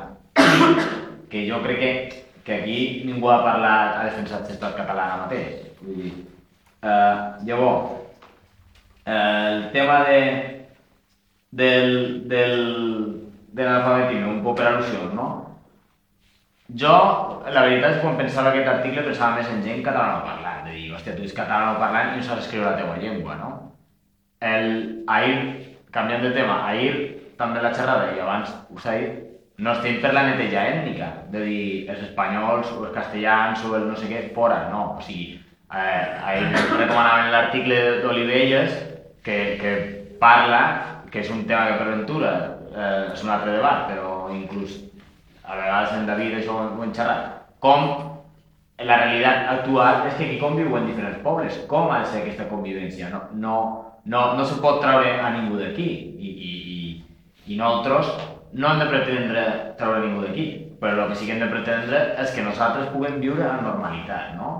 Que jo crec que, que aquí ningú ha parlat, ha defensat l'estat català ara mateix. Vull dir, eh, llavors, el tema de, del, del, de l'alfabetisme, un poc per al·lusions, no? Jo, la veritat és quan pensava aquest article pensava més en gent catalanoparlant, de dir, hòstia, tu ets catalanoparlant i no saps escriure la teua llengua, no? El, ahir, canviant de tema, ahir també la xerrada, i abans us ha dit, no estem per la neteja ètnica, de dir, els espanyols o els castellans o el no sé què, fora, no, o sigui, eh, ahir recomanaven l'article d'Olivelles que, que parla, que és un tema que per ventura eh, és un altre debat, però inclús a vegades en David això ho hem xerrat, com la realitat actual és que aquí conviuen diferents pobles, com ha de ser aquesta convivència? No, no, no, no se pot treure a ningú d'aquí i, i, i, i nosaltres no hem de pretendre treure ningú d'aquí, però el que sí que hem de pretendre és que nosaltres puguem viure en normalitat, no?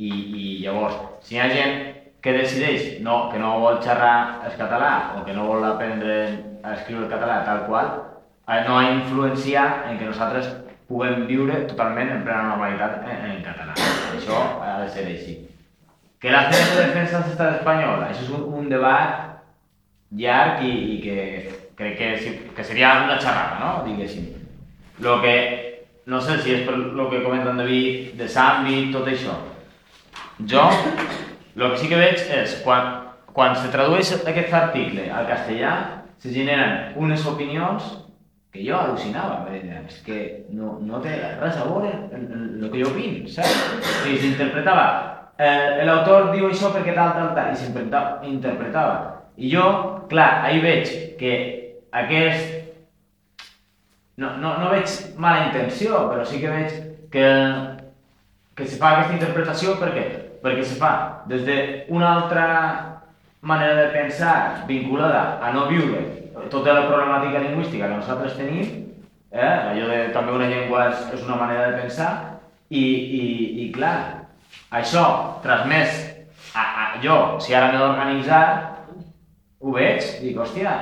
I, i llavors, si hi ha gent que decideix no, que no vol xerrar el català o que no vol aprendre a escriure el català tal qual, no ha influenciar en que nosaltres puguem viure totalment en plena normalitat en, en català. Això ha de ser així. Que la CNT defensa l'estat espanyol, això és un, un debat llarg i, i que crec que, que seria una xerrada, no? diguéssim. Lo que, no sé si és per lo que comenta en David, de l'àmbit, tot això. Jo, el que sí que veig és, quan, quan se tradueix aquest article al castellà, se generen unes opinions que jo al·lucinava, és que no, no té res a veure el que jo opino, saps? Sigui, s'interpretava, eh, l'autor diu això perquè tal, tal, tal, i s'interpretava. I jo, clar, ahí veig que aquest... No, no, no veig mala intenció, però sí que veig que, que se fa aquesta interpretació perquè, perquè se fa des d'una altra manera de pensar vinculada a no viure tota la problemàtica lingüística que nosaltres tenim, eh? allò de també una llengua és, és una manera de pensar, i, i, i clar, això transmès a, a jo, si ara m'he d'organitzar, ho veig, dic, hòstia,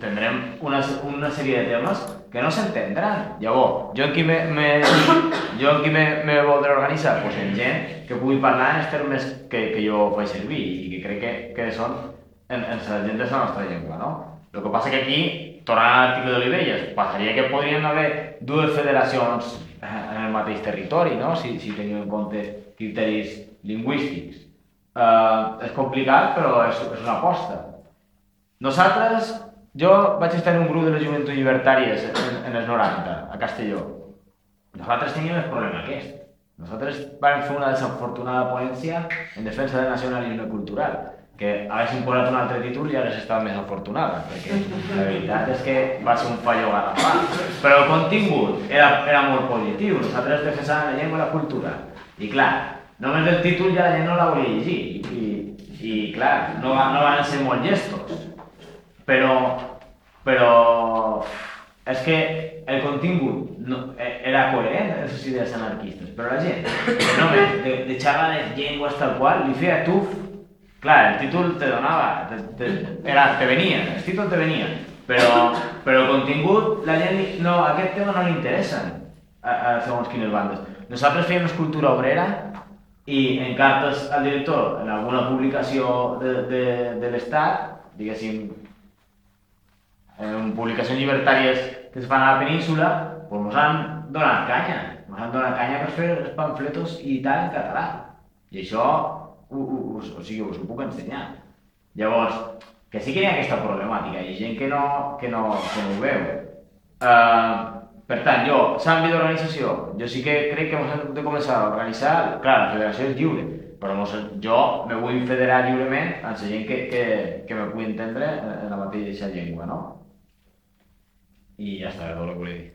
tindrem una, una sèrie de temes que no s'entendran. Llavors, jo en qui me, me, jo en qui me, me voldré organitzar? Pues en gent que pugui parlar en els termes que, que jo faig servir i que crec que, que són en, en la gent de la nostra llengua, no? El que passa que aquí, tornant a l'article d'Olivelles, passaria que podrien haver dues federacions en el mateix territori, no? si, si teniu en compte criteris lingüístics. Uh, és complicat, però és, és una aposta. Nosaltres, jo vaig estar en un grup de les joventuts llibertàries en, en els 90, a Castelló. Nosaltres teníem el problema aquest. Nosaltres vam fer una desafortunada ponència en defensa del nacionalisme cultural que haguéssim posat un altre títol i hagués estat més afortunada, perquè la veritat és que va ser un fallo garrafal. Però el contingut era, era molt positiu, nosaltres defensàvem la llengua i la cultura. I clar, només el títol ja la gent no la volia llegir, i, i, clar, no, no van ser molt llestos. Però, però és que el contingut no, eh, era coherent les idees anarquistes, però la gent, no, de, de xerrar de llengües tal qual, li feia tuf. Clar, el títol te donava, te, te, era, te venia, el títol te venia, però, però el contingut, la gent, no, aquest tema no li interessa a, a segons quines bandes. Nosaltres fèiem escultura obrera i en cartes al director, en alguna publicació de, de, de l'Estat, diguéssim, en publicacions llibertàries que es fan a la península, pues ens han donat canya. Ens han donat canya per fer els pamfletos i tal en català. I això, us, o sigui, us ho puc ensenyar. Llavors, que sí que hi ha aquesta problemàtica, hi ha gent que no, que no, que no ho veu. Uh, per tant, jo, l'àmbit d'organització, jo sí que crec que hem de començar a organitzar, clar, la federació és lliure, però mos, jo me vull federar lliurement amb la gent que, que, que me pugui entendre en la mateixa llengua, no? I ja està, és el que volia dir.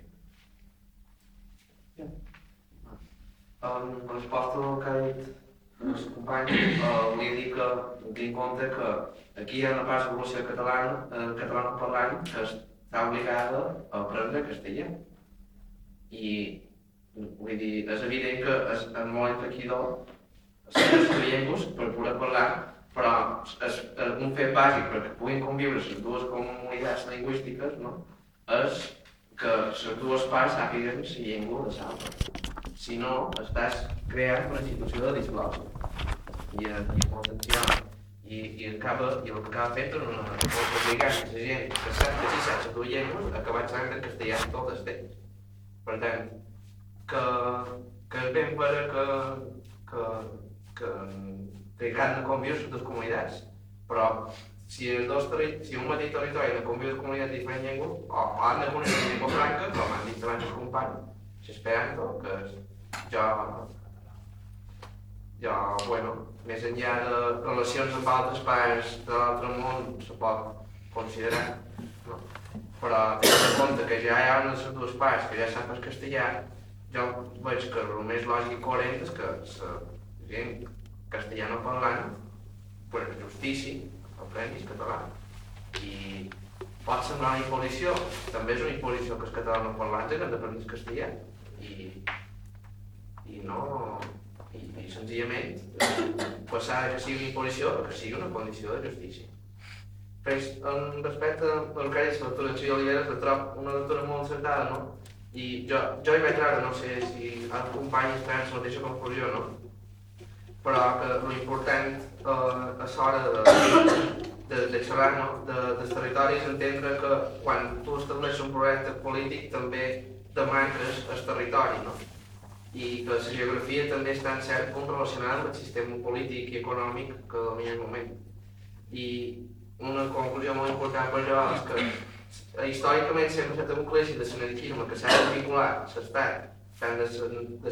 En resposta al que ha dit els companys, eh, volia dir que tinc en compte que aquí hi ha una part de la població catalana, eh, catalana parlant que està obligada a aprendre castellà. I vull dir, és evident que és, és molt enriquidor les llengües per poder parlar, però és, és un fet bàsic perquè puguin conviure les dues comunitats lingüístiques, no? és que les dues parts sàpiguen la llengua de l'altra. Si no, estàs creant una situació de disglòsia i, i tensió. I, i, acaba, i el que acaba fent és una cosa obligant que la gent que sap que si sap les dues llengües acaba sabent en castellà tot el temps. Per tant, que, que és ben per que, que, que, que han de conviure les dues comunitats, però si, els dos si un mateix territori ha de conviure comunitats de diferents llengües, o, han de conèixer llengua franca, com han dit abans els companys, s'esperant que és jo, jo, bueno, més enllà de relacions amb altres parts de l'altre món, se pot considerar, no? Però tenint en compte que ja hi ha les dues parts que ja sap el castellà, jo veig que el més lògic i coherent és que la gent castellano parlant, per justícia, aprenguis català. I pot semblar una imposició, també és una imposició que els catalans parlants han d'aprendre el castellà. I, no... I, i senzillament passar de que sigui una imposició que sigui una condició de justícia. Pues, en respecte al que és la lectura de Xavier Oliveres, la trobo una lectura molt encertada, no? I jo, jo hi vaig treure, no sé si el company està en la mateixa conclusió, no? Però que l'important eh, a l'hora de, de, de xerrar no? de, dels territoris entendre que quan tu estableixes un projecte polític també demarques el territori, no? i que la geografia també està en cert punt relacionada amb el sistema polític i econòmic que domina el moment. I una conclusió molt important per jo és que històricament sempre s'ha tingut l'èxit de l'anarquisme que s'ha de vincular l'estat tant de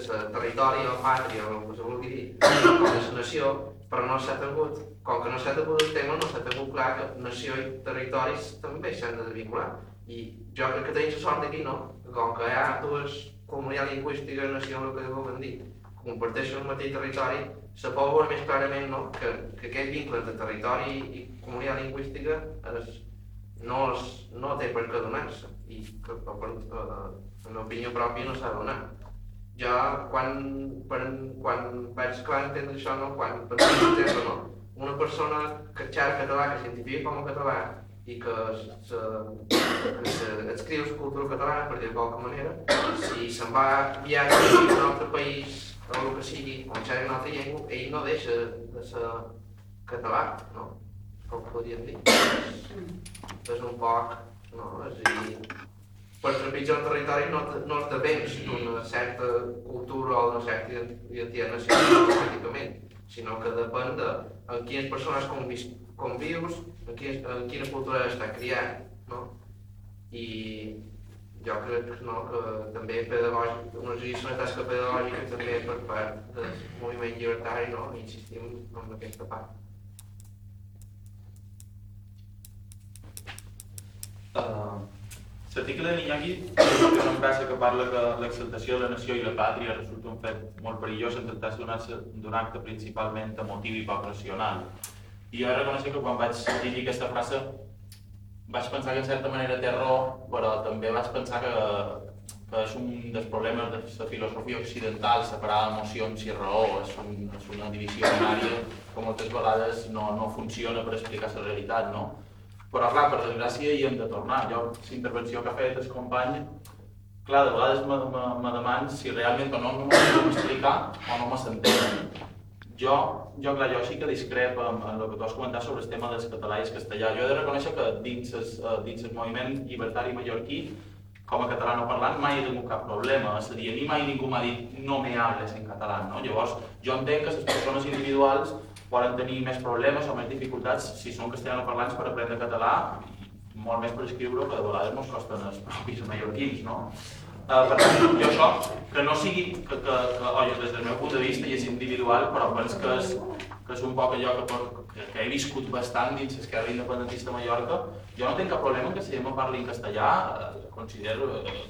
la, territori o pàtria o el que se vulgui dir, com de la nació, però no s'ha tingut, com que no s'ha tingut el tema, no s'ha tingut clar que nació i territoris també s'han de vincular. I jo crec que tenim la sort aquí, no? Que Com que hi ha dues comunitats lingüístiques, nació, el que volen dir, comparteixen el mateix territori, se pot veure més clarament no? que, que aquest vincle entre territori i comunitat lingüística és, no, és, no té per què donar-se i que, per, eh, en l'opinió pròpia no s'ha de donar. Jo, quan, per, quan vaig clar entendre això, no? quan, per exemple, no? una persona que xerra català, que s'identifica com a català i que, se, que la cultura catalana, per dir de qualque manera, si se'n va viatge a un altre país o el que sigui, on xerra una altra llengua, ell no deixa de ser català, no? Com podríem dir. És un poc, no? És a dir, per trepitjar un territori no, no es d'una certa cultura o d'una certa ident- identitat nacional automàticament, sinó que depèn de en quines persones convis, convius, en, quines, en quina cultura està criat, no? I jo crec no, que també pedagògic, una una tasca pedagògica també per part del moviment llibertari, no? Insistim en aquesta part. Uh, L'article de Iñaki té una frase que parla que l'exaltació de la nació i la pàtria resulta un fet molt perillós en tractar-se d'un acte- principalment emotiu i poc racional. I jo reconeixo que quan vaig llegir aquesta frase vaig pensar que en certa manera té raó, però també vaig pensar que, que és un dels problemes de la filosofia occidental, separar emocions i raó, és, un, és una divisió binària que moltes vegades no, no funciona per explicar la realitat, no? Però clar, per desgràcia hi hem de tornar. Jo, la intervenció que ha fet el company, clar, de vegades me, me, me deman si realment o no, m'ho puc explicar o no me s'entén. Jo, jo, clar, jo sí que discrep amb, el que tu has comentat sobre el tema del català i el castellà. Jo he de reconèixer que dins, es, eh, dins el moviment llibertari mallorquí, com a català no parlant, mai he tingut cap problema. És a dir, a mi mai ningú m'ha dit no me hables en català, no? Llavors, jo entenc que les persones individuals poden tenir més problemes o més dificultats si són castellanoparlants per aprendre català i molt més per escriure que de vegades ens costen els propis mallorquins, no? Uh, per tant, jo això, que no sigui, que, que, que oi, des del meu punt de vista i és individual, però penso que és, que és un poc allò que, que, que he viscut bastant dins l'esquerra independentista a Mallorca, jo no tinc cap problema que si me parli en castellà, eh, considero, eh,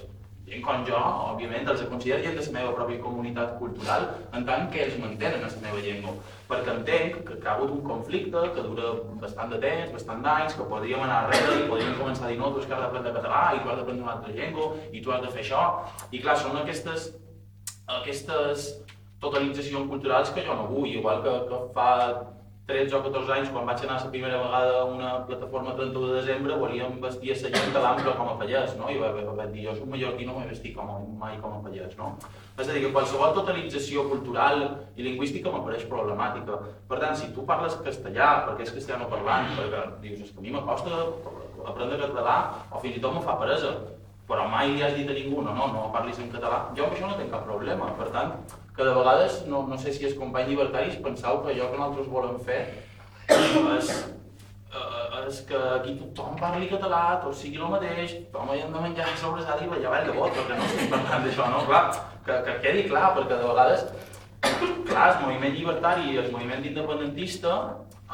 gent com jo, òbviament, els considero gent de la meva pròpia comunitat cultural, en tant que ells mantenen la meva llengua. Perquè entenc que, que ha hagut un conflicte que dura bastant de temps, bastant d'anys, que podríem anar arrere i podríem començar a dir no, tu has d'aprendre català i tu has d'aprendre una altra llengua i tu has de fer això. I clar, són aquestes, aquestes totalitzacions culturals que jo no vull, igual que, que fa 13 o 14 anys, quan vaig anar la primera vegada a una plataforma 31 de desembre, volíem vestir a la gent de l'ample com a pallès, no? I va, va, va dir, jo soc mallorquí, no m'he vestit com a, mai com a pallès, no? És a dir, que qualsevol totalització cultural i lingüística m'apareix problemàtica. Per tant, si tu parles castellà, perquè és castellano parlant, perquè dius, és que a mi m'acosta aprendre català, o fins i tot me fa peresa, però mai li has dit a ningú, no, no, no parlis en català, jo amb això no tinc cap problema. Per tant, que de vegades, no, no sé si els companys llibertaris penseu que allò que nosaltres volem fer és, eh, és que aquí tothom parli català, tot sigui el mateix, tothom hem de menjar sobressada i ballar ball de bot, perquè no estic parlant d'això, no? Clar, que, que quedi clar, perquè de vegades, clar, el moviment llibertari i el moviment independentista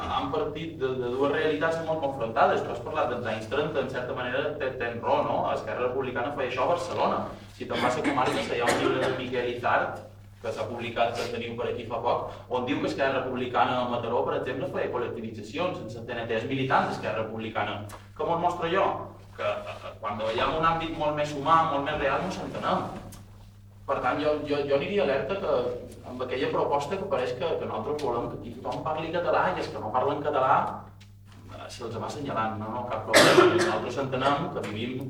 han partit de, de dues realitats molt confrontades. Tu has parlat dels anys 30, en certa manera tens raó, no? Esquerra Republicana feia això a Barcelona. Si te'n vas a hi ha un llibre de Miquel Izard, que s'ha publicat, que teniu per aquí fa poc, on diu que Esquerra Republicana a Mataró, per exemple, feia col·lectivitzacions sense TNTs militants d'Esquerra Republicana. Com ho mostro jo? Que eh, quan veiem un àmbit molt més humà, molt més real, no s'entenem. Per tant, jo, jo, jo aniria alerta que amb aquella proposta que pareix que, que nosaltres volem que aquí tothom parli català i els que no parlen català eh, se'ls va assenyalant, no, no, cap problema. Nosaltres entenem que vivim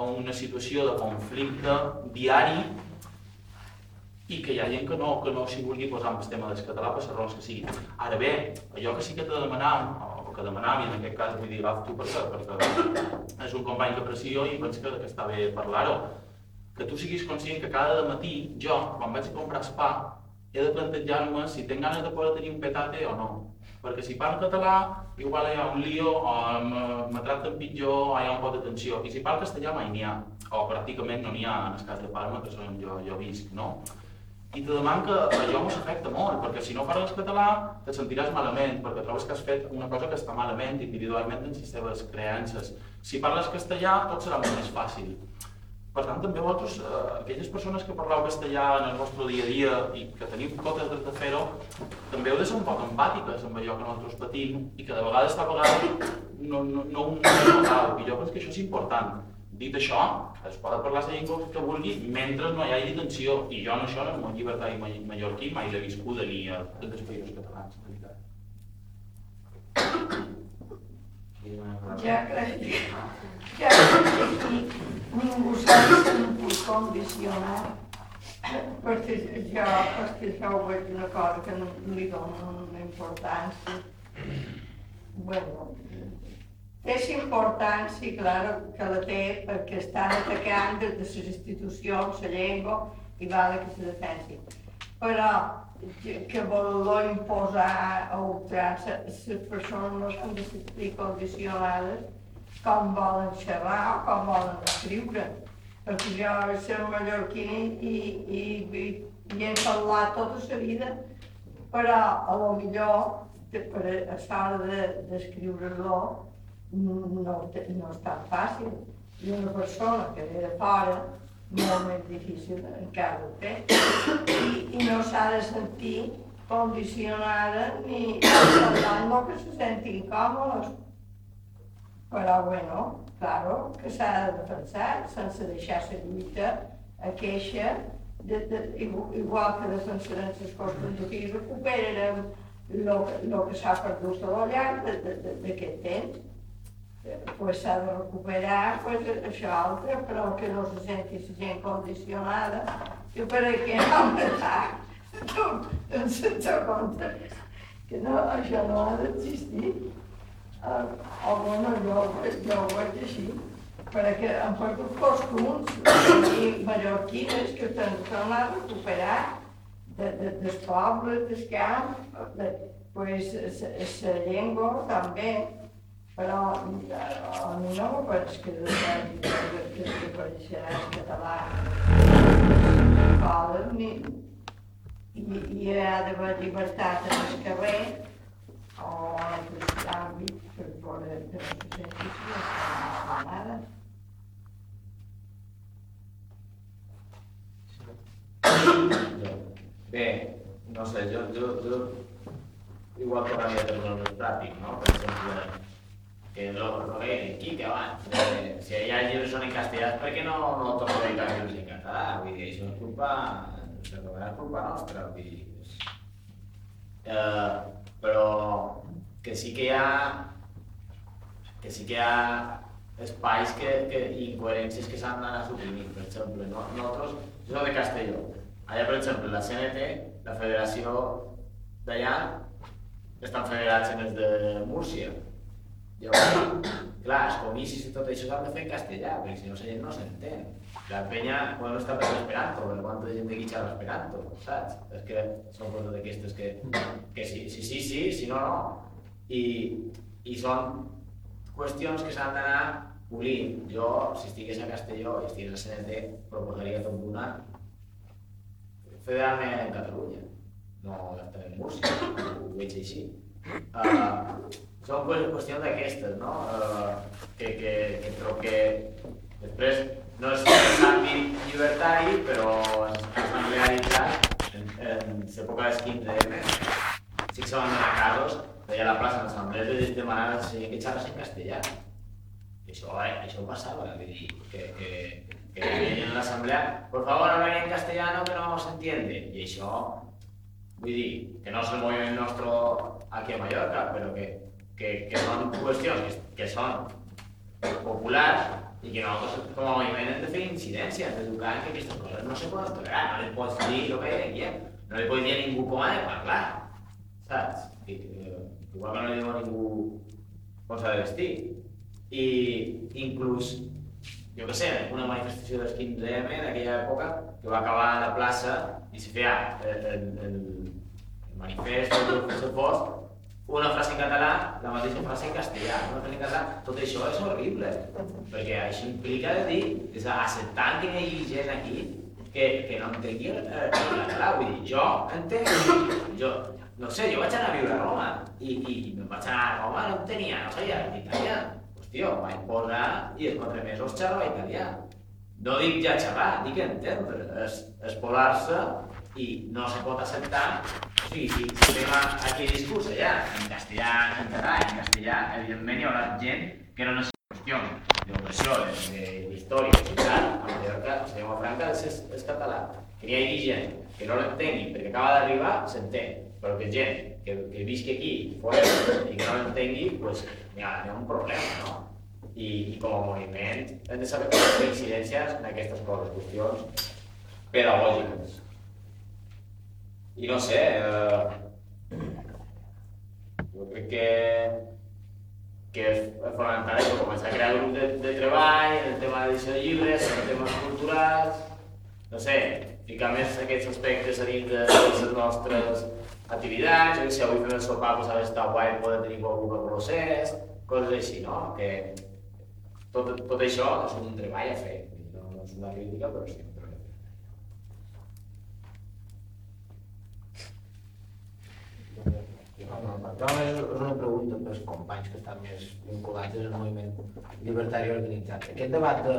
en una situació de conflicte diari i que hi ha gent que no, que no s'hi vulgui posar amb el tema del català per les raons que sigui. Ara bé, allò que sí que te demanam, o que demanam, i en aquest cas vull dir agafo tu perquè, perquè és un company que aprecio i penso que, que està bé parlar-ho, que tu siguis conscient que cada matí jo, quan vaig a comprar spa, he de plantejar-me si tinc ganes de poder tenir un petate o no. Perquè si parlo català, igual hi ha un lío, o me tracten pitjor, o hi ha un pot de tensió. I si parlo castellà mai n'hi ha, o pràcticament no n'hi ha en el cas de Palma, que és on jo, jo visc, no? I te deman que allò mos afecta molt, perquè si no parles català te sentiràs malament, perquè trobes que has fet una cosa que està malament individualment en les teves creences. Si parles castellà, tot serà molt més fàcil. Per tant, també vosaltres, eh, aquelles persones que parleu castellà en el vostre dia a dia i que teniu dret de fer-ho, també heu de ser un poc empàtiques amb allò que nosaltres patim i que de vegades, a vegades, no, no, no ho notau. I jo penso que això és important. Dit això, es pot parlar la llengua que vulgui mentre no hi hagi tensió. I jo en això, en el món llibertari mallorquí, mai l'he viscuda ni a dels països catalans. Ja crec, ja crec que ningú s'ha de sentir condicionat perquè jo, perquè jo ho veig una cosa que no li dono una importància. Bueno, és important, sí, clar, que la té perquè estan atacant des de les institucions, la llengua, i val que se defensi. Però que voler imposar a ultrança, les persones no s'han de sentir condicionades com volen xerrar o com volen escriure. Perquè jo soc mallorquí i, i, i, i he parlat tota la vida, però a lo millor per a l'hora d'escriure-lo no, no, no és tan fàcil. I una persona que ve de fora, molt més difícil encara ho té. I, i no s'ha de sentir condicionada ni parlant el que se senti incòmodes. Però, bueno, claro, que s'ha de defensar sense deixar la lluita a queixa, de, de, igu- igual que defensarem les i recuperarem el que s'ha perdut a lo llarg d'aquest temps. Eh, Pues s'ha de recuperar pues, això altre, però que no se senti la gent condicionada, que per què no matar en sense compte, que no, això no ha d'existir. Uh, o bueno, jo, ho veig- jo ho veig així, perquè han perdut costums i mallorquines que estan tornant a recuperar de, de, dels pobles, dels camps, de, pues, la llengua també, però no me pareix que desapareixerà el català fora, ni, i, hi ha d'haver llibertat en el carrer o en altres àmbits per fora de la societat formada. Bé, no sé, jo, jo, jo igual tornaria a tenir un pràctic, no? Per exemple, que lo, lo que deia Quique abans, eh, si hi ha llibres són en castellà, per què no, no a editar llibres en català? Vull dir, això és culpa, és culpa nostra, vull dir. Eh, però que sí que hi ha que sí que hi ha espais que, que, incoherències que s'han d'anar suprimint. Per exemple, no, nosaltres, jo de Castelló, allà per exemple la CNT, la federació d'allà, estan federats en els de Múrcia. Llavors, clar, els comicis i tot això s'han de fer en castellà, perquè si no la gent no s'entén. La penya, quan no està per l'esperanto, però quanta gent d'aquí xerra esperanto, saps? És que són coses d'aquestes que, que sí, sí, sí, sí, si no, no. I, i són qüestions que s'han d'anar polint. Jo, si estigués a Castelló i estigués a CNT, proposaria tot d'una federar-me en Catalunya, no en Múrcia, ho veig així. Uh, són qües- qüestions d'aquestes, no? Uh, que, que, que trobo que després no és un àmbit llibertari, però s'han realitzat en, en l'època dels 15M. Sí que se van donar casos d'allà a la plaça de l'Assemblea de demanar al senyor que xerres en castellà. I això, eh, això passava, vull dir, que, que, que en l'assemblea, por favor, hablen en castellano que no se entiende. I això, vull dir, que no és el moviment nostre aquí a Mallorca, però que, que, que són qüestions que, que són populars i que nosaltres com a moviment hem de fer incidències, d'educar que aquestes coses no se poden tolerar, no li pots dir el que diem, no li pots dir a ningú com ha de parlar, saps? I, eh, igual que no li diu a ningú com s'ha de vestir. I inclús, jo què sé, una manifestació dels 15M d'aquella època que va acabar a la plaça i se feia el, el, el, el manifest, el que fos, una frase en català, la mateixa frase en castellà, una frase en català, tot això és horrible, perquè això implica de dir, és acceptar que hi hagi gent aquí que, que no entengui el, el català, vull dir, jo entenc, jo, no sé, jo vaig anar a viure a Roma i, i, i vaig anar a Roma, no entenia, no sabia italià. Pues, tio, vaig posar i els quatre mesos xerrava italià. No dic ja xerrar, dic entendre, es, espolar-se i no se pot acceptar sigui, si, si fem aquí discurs allà, en castellà, en català, en castellà, evidentment hi haurà gent que no necessita qüestions d'opressió, d'història, i tal, a Mallorca, la llengua franca és, és, català. Que n'hi hagi gent que no l'entengui perquè acaba d'arribar, s'entén, però que gent que, que visqui aquí, fora, i que no l'entengui, doncs n'hi ha, hi ha un problema, no? I, i com a moviment hem de saber fer incidències en aquestes coses, qüestions pedagògiques. I no sé, eh, jo crec que, que és fonamental això, començar a crear grups de, de treball, el tema d'edició de llibres, en temes culturals, no sé, ficar més aquests aspectes a dins de les nostres activitats, jo que sé, avui fem el sopar, doncs ha d'estar guai poder tenir algun procés, coses així, no? Que tot, tot això és un treball a fer, no, no és una crítica, però sí fer. Realment és una pregunta per als companys que estan més vinculats al moviment llibertari organitzat. Aquest debat de,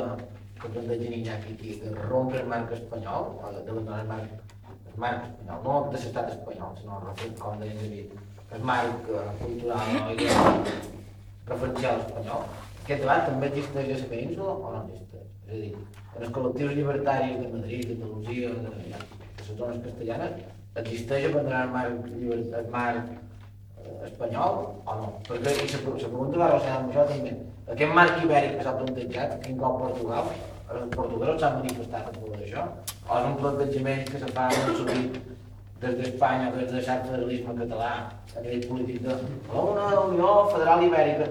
que planteja Iñaki aquí, de rompre el marc espanyol, o de d'abandonar el marc, el marc espanyol, no de l'estat espanyol, sinó com deia David, el marc eh, cultural no, i referencial espanyol, aquest debat també existeix a la península o no existeix? És a dir, en els col·lectius llibertaris de Madrid, d'Andalusia, de, de les zones castellanes, existeix abandonar el marc, el marc espanyol o no? Perquè i la, pregunta va relacionada amb això també. Aquest marc ibèric que s'ha plantejat, que inclou Portugal, els portuguesos s'han manifestat a favor d'això? O és un plantejament que se fa molt sovint des d'Espanya, des del federalisme català, a nivell polític de una Unió Federal Ibèrica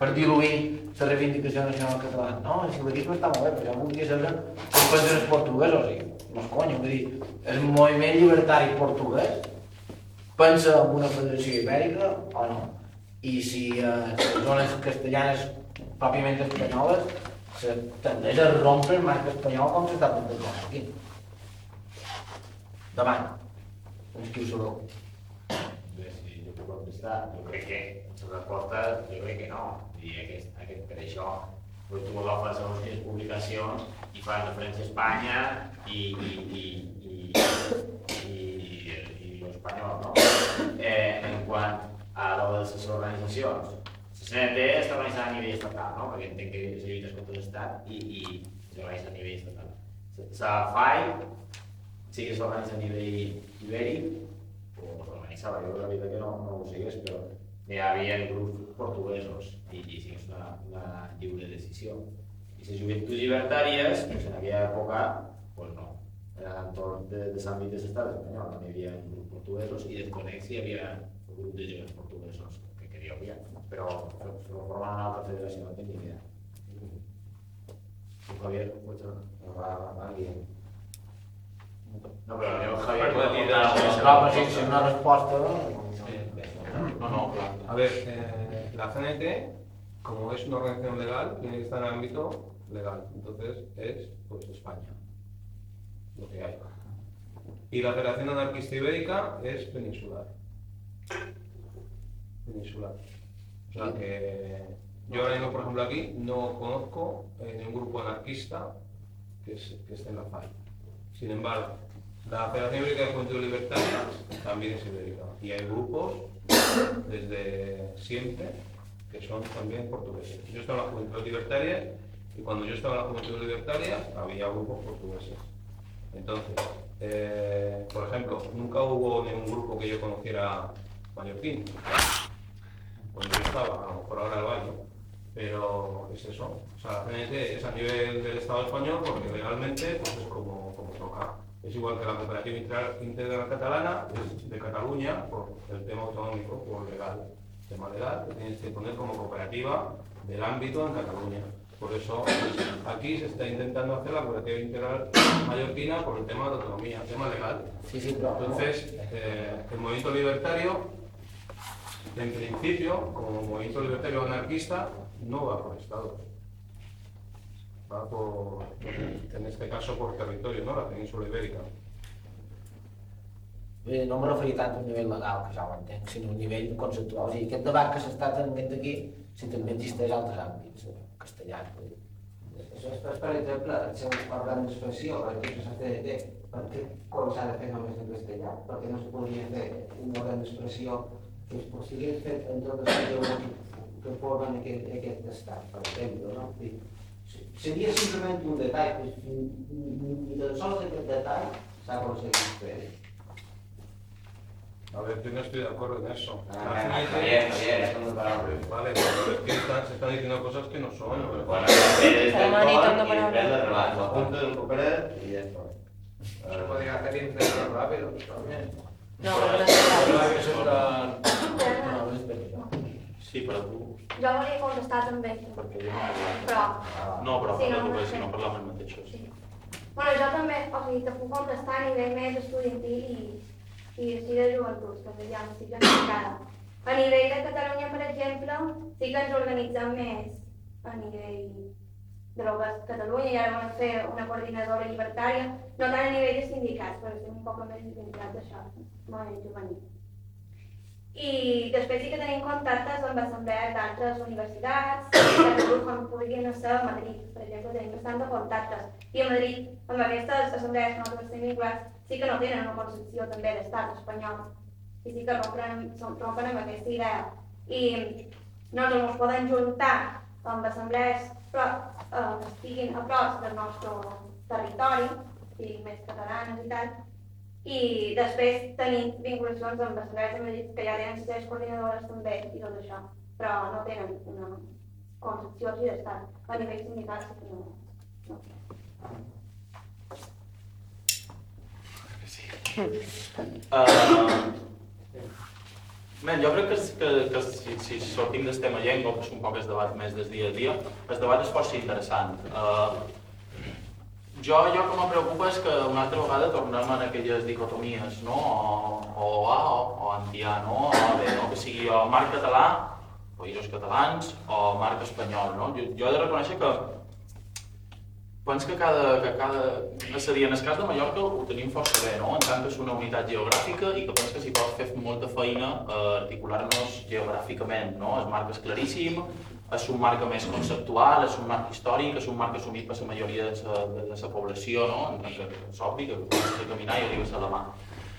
per diluir la reivindicació nacional catalana. No, el civilisme està molt bé, però jo voldria saber com pensen els portuguesos, o sigui, no és conya, vull dir, el moviment llibertari portuguès pensa en una federació ibèrica o no? I si eh, zones castellanes pròpiament espanyoles se tendeix a rompre el marc espanyol com s'està plantejant aquí. Davant. Doncs qui ho sabeu? Bé, si jo puc contestar, jo crec que la resposta, jo crec que no. I aquest, aquest, per això, pues, tu agafes les teves publicacions i fas referència a Espanya i, i, i, i, i, l'espanyol, no? Eh, en quant a lo de les organitzacions, la CNT està organitzada a nivell estatal, no? Perquè entenc que és lluites contra l'Estat i, i s'organitza a nivell estatal. La FAI sí que s'organitza a nivell ibèric, o s'organitzava, jo la veritat que no, no ho segueix, però hi havia grups portuguesos i, i sí que és una, una lliure decisió. I les joventuts llibertàries, pues en aquella època, pues no, eren entorn de, de l'àmbit de l'estat espanyol, on hi havia grups portuguesos i desconec si hi havia un grup de joves portuguesos, que, que hi havia, però se formaven una altra federació, no tinc ni idea. Tu, Javier, pots va, va, va, Guillem. No, però el Javier pot aportar alguna cosa. No, però si és una resposta... No, no, clar. A ver, eh, la CNT, como es una organización legal, tiene que estar en ámbito legal. Entonces es pues España, lo que hay. Y la Federación Anarquista Ibérica es peninsular. Peninsular. O sea que yo ahora mismo, por ejemplo, aquí no conozco eh, ningún grupo anarquista que esté en la FAI. Sin embargo, la Federación Ibérica de Juventud Libertaria también es ibérica. Y hay grupos desde siempre que son también portugueses. Yo estaba en la Juventud Libertaria y cuando yo estaba en la Juventud Libertaria había grupos portugueses. Entonces, eh, por ejemplo, nunca hubo ningún grupo que yo conociera mallorquín. Cuando yo estaba, a lo mejor ahora lo hay. Pero es eso. O sea, la CNT es a nivel del Estado español porque legalmente pues es como, como toca. Es igual que la cooperativa integral catalana, es de Cataluña por el tema autonómico, por legal. Tema legal que tienes que poner como cooperativa del ámbito en Cataluña. Por eso aquí se está intentando hacer la cooperativa integral mallorquina por el tema de autonomía, tema legal. Sí, sí, però... Entonces, eh, el movimiento libertario, en principio, como movimiento libertario anarquista, no va por estados. Va por, en este caso, por territorio, ¿no? La península ibérica. Vull dir, no em referia tant a un nivell legal, que ja ho entenc, sinó a un nivell conceptual. O sigui, aquest debat que s'està tenint aquí, si també existeix altres àmbits, eh. Vull dir. Això és, per exemple, el seu òrgan d'expressió, per exemple, la CDT, per què quan s'ha de fer només en castellà? Per què no es podria fer un òrgan d'expressió que es pogués fer en les llengües que formen aquest, aquest estat, per exemple, no? Se- Seria simplement un detall, ni tan sols aquest detall s'ha aconseguit fer. A ver, yo no estoy de acuerdo en eso. Ah, CNT Javier, Javier, eso no es palabra. Vale, pero es que están- se están diciendo cosas que no son. Bueno, Pero del manito, con no y para després hablar. de relat. Lo apunto del cooperar y ya está. Se podría hacer internet rápido también. No, però no per això. Sí, però tu... Jo volia contestar també, Perquè jo no... però... No, però Sí, no, tu no si no parlem. Sí. Bueno, jo també, o sigui, te puc contestar a nivell més estudiantil i, i així de joventut, que ja m'estic planificada. A nivell de Catalunya, per exemple, sí que ens organitzem més a nivell és Catalunya i ara vam fer una coordinadora llibertària, no tant a nivell de sindicats, però estem un poc més identificats d'això, moviment juvenil. I després sí que tenim contactes amb assemblees d'altres universitats, com podrien ser a Madrid, per exemple, tenim bastants contactes. I a Madrid, amb aquestes assemblees que nosaltres estem vinculats, sí que no tenen una concepció també d'estat espanyol. I sí que rompen, rompen amb aquesta idea. I no ens poden juntar amb assemblees però, eh, que estiguin a prop del nostre territori, i més catalanes i tal, i després tenim vinculacions amb assemblees de Madrid que ja tenen les coordinadores també i tot això, però no tenen una concepció d'estat. A nivell sindical no. no. Uh, Ben, jo crec que, que, que si, si sortim del tema llengua, que és un poc el debat més del dia a dia, el debat és força interessant. Uh, jo, jo que me preocupa és que una altra vegada tornem en aquelles dicotomies, no? O, o A o, o anti-A, no? O A, B, no? Que sigui o marc català, països catalans, o marc espanyol, no? Jo, jo he de reconèixer que Penso que cada, que cada... És a dir, en el cas de Mallorca ho tenim força bé, no? En tant que és una unitat geogràfica i que penso que s'hi pot fer molta feina a articular-nos geogràficament, no? El marc és claríssim, és un marc més conceptual, és un marc històric, és un marc assumit per la majoria de la, de la població, no? En tant que és obvi que a caminar i arribes a la mà.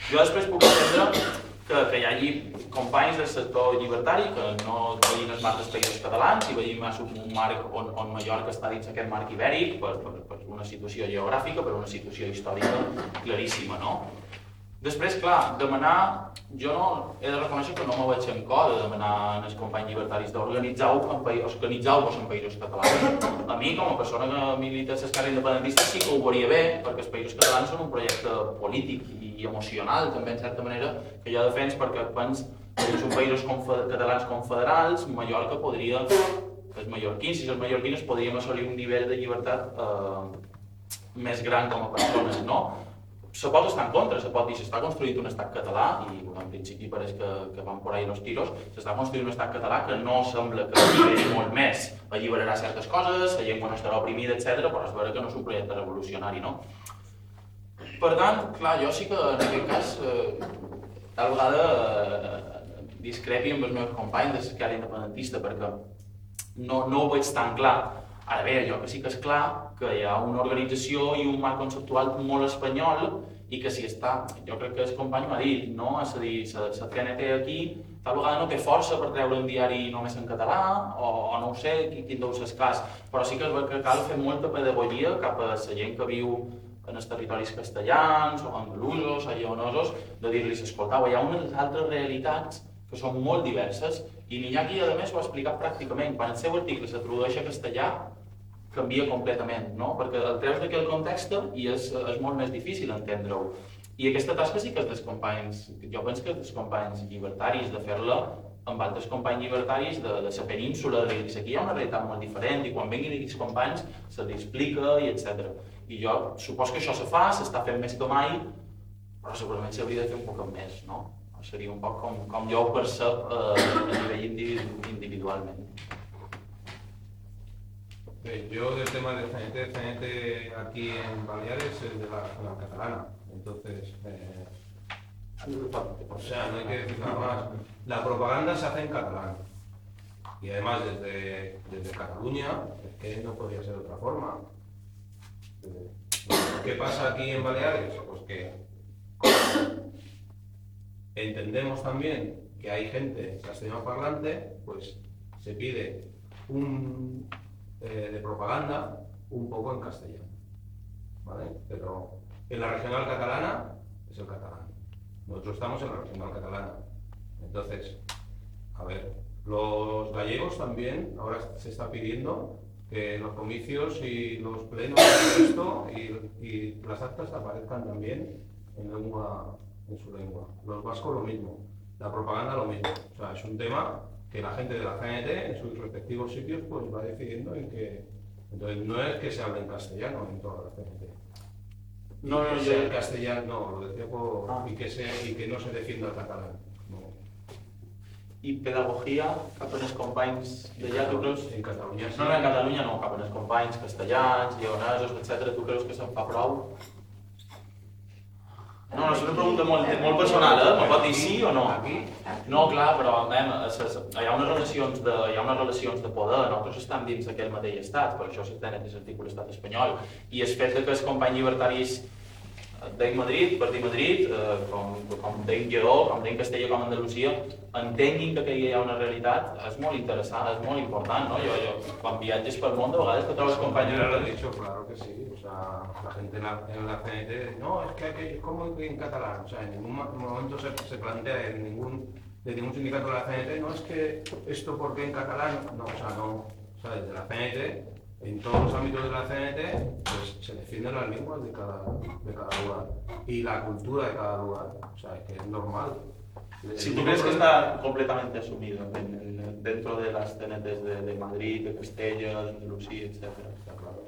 Jo després puc entendre que, que hi hagi companys del sector llibertari que no veïn els marcs dels països catalans i veïn més un marc on, on Mallorca està dins aquest marc ibèric per, per, per una situació geogràfica, per una situació històrica claríssima, no? Després, clar, demanar... Jo no, he de reconèixer que no me veig en cor de demanar als companys llibertaris d'organitzar-vos en, organitzar en països catalans. A mi, com a persona que milita a l'esquerra independentista, sí que ho veuria bé, perquè els països catalans són un projecte polític i emocional, també, en certa manera, que jo defens perquè pens que són països catalans confederals, Mallorca podria, els mallorquins i les mallorquines podríem assolir un nivell de llibertat eh, més gran com a persones, no? se pot estar en contra, se pot dir s'està construint un estat català i en principi pareix que, que van por ahí los tiros, s'està construint un estat català que no sembla que alliberi molt més, alliberarà certes coses, la llengua no estarà oprimida, etc, però és vera que no és un projecte revolucionari, no? Per tant, clar, jo sí que en aquest cas eh, tal vegada eh, discrepi amb els meus companys de l'esquerra independentista perquè no, no ho veig tan clar Ara bé, allò que sí que és clar que hi ha una organització i un marc conceptual molt espanyol i que si està, jo crec que el company m'ha dit, no? és a dir, la CNT aquí tal vegada no té força per treure un diari només en català, o, o no ho sé, quin deu ser el cas, però sí que, que cal fer molta pedagogia cap a la gent que viu en els territoris castellans, o andalusos, o lleonosos, de dir-los, escoltau, hi ha unes altres realitats que són molt diverses, i Niñaki, a més, ho ha explicat pràcticament. Quan el seu article s'introdueix a castellà, canvia completament, no? perquè el treus d'aquell context i és, és molt més difícil entendre-ho. I aquesta tasca sí que és dels companys, jo penso que és dels companys llibertaris, de fer-la amb altres companys llibertaris de, de la península, de dir aquí hi ha una realitat molt diferent i quan vinguin aquests companys se li explica i etc. I jo supos que això se fa, s'està fent més que mai, però segurament s'hauria de fer un poc més, no? Seria un poc com, com jo ho percep eh, a nivell individualment. Eh, yo del tema del CNT, CNT aquí en Baleares es de la zona catalana, entonces, eh, o sea, no hay que decir nada más. La propaganda se hace en catalán y además desde, desde Cataluña, es que no podría ser de otra forma. ¿Qué pasa aquí en Baleares? Pues que entendemos también que hay gente castellano parlante, pues se pide un, eh, de propaganda un poco en castellano. ¿vale? Pero en la regional catalana es el catalán. Nosotros estamos en la regional catalana. Entonces, a ver, los gallegos también, ahora se está pidiendo que los comicios y los plenos esto y, y, las actas aparezcan también en lengua, en su lengua. Los vascos lo mismo, la propaganda lo mismo. O sea, es un tema que la gente de la CNT en sus respectivos sitios pues va decidiendo en que... Entonces no es que se hable en castellano en toda la CNT. No, no, sea el castellano, no, lo decía por... Ah. Y, que se, y que no se defienda el catalán. I pedagogia cap als companys d'allà, tu creus? En Catalunya sí. No, no, en Catalunya no, cap als companys castellans, lleonesos, etc. Tu creus que se'n fa prou? No, no, és una pregunta molt, molt personal, eh? Me pot dir sí o no? No, clar, però nen, hi ha unes relacions de, hi ha unes relacions de poder, nosaltres estem dins d'aquell mateix estat, per això s'estenen des l'article estat espanyol, i el fet que els companys llibertaris deim Madrid, per dir Madrid, eh, com, com deim Lleó, com deim Castella, com Andalusia, entenguin que aquí hi ha una realitat, és molt interessant, és molt important, no? Jo, jo quan viatges pel món, de vegades te trobes companys... Lo he dicho, claro que sí. O sea, la gente en la, en la CNT, no, es que hay que, ¿cómo en catalán? O sea, en ningún mo- momento se, se plantea en ningún, de ningún sindicato de la CNT, no es que esto porque en catalán, no, o sea, no. O sea, desde la CNT, en todos los ámbitos de la CNT, pues se defienden las lenguas de cada, de cada lugar y la cultura de cada lugar. O sea, es que es normal. Si tú crees que está completamente asumido en- en- dentro de las TNTs de, de Madrid, de Castella, de Andalucía, etc. Está claro.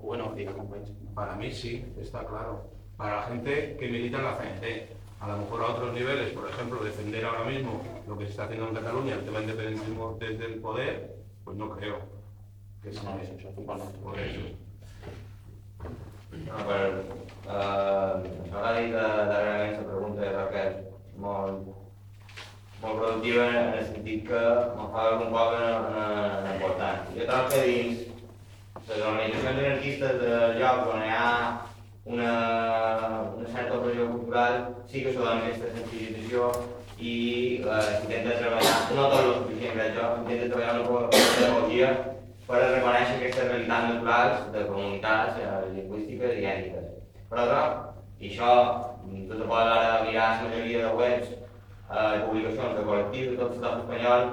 Bueno, y acompañes. Para mí sí, está claro. Para la gente que milita en la CNT, a lo mejor a otros niveles, por ejemplo, defender ahora mismo lo que se está haciendo en Cataluña, el tema del independentismo desde el poder, pues no creo t'ho parlo. Por eso. No, per, eh, això que dit darrerament la pregunta, crec que és molt, molt productiva en el sentit que me fa un poc en, en, en important. Jo trobo que dins les organitzacions anarquistes de llocs on hi ha una, una certa opressió cultural sí que s'ho dona aquesta sensibilització i eh, s'intenta treballar, no tot el suficient crec jo, s'intenta treballar una pedagogia per a reconèixer aquestes realitats naturals de comunitats eh, lingüístiques i ètniques. Però, però, i això, mm, tu te pots ara mirar la majoria de webs, eh, publicacions de col·lectius de tot l'estat espanyol,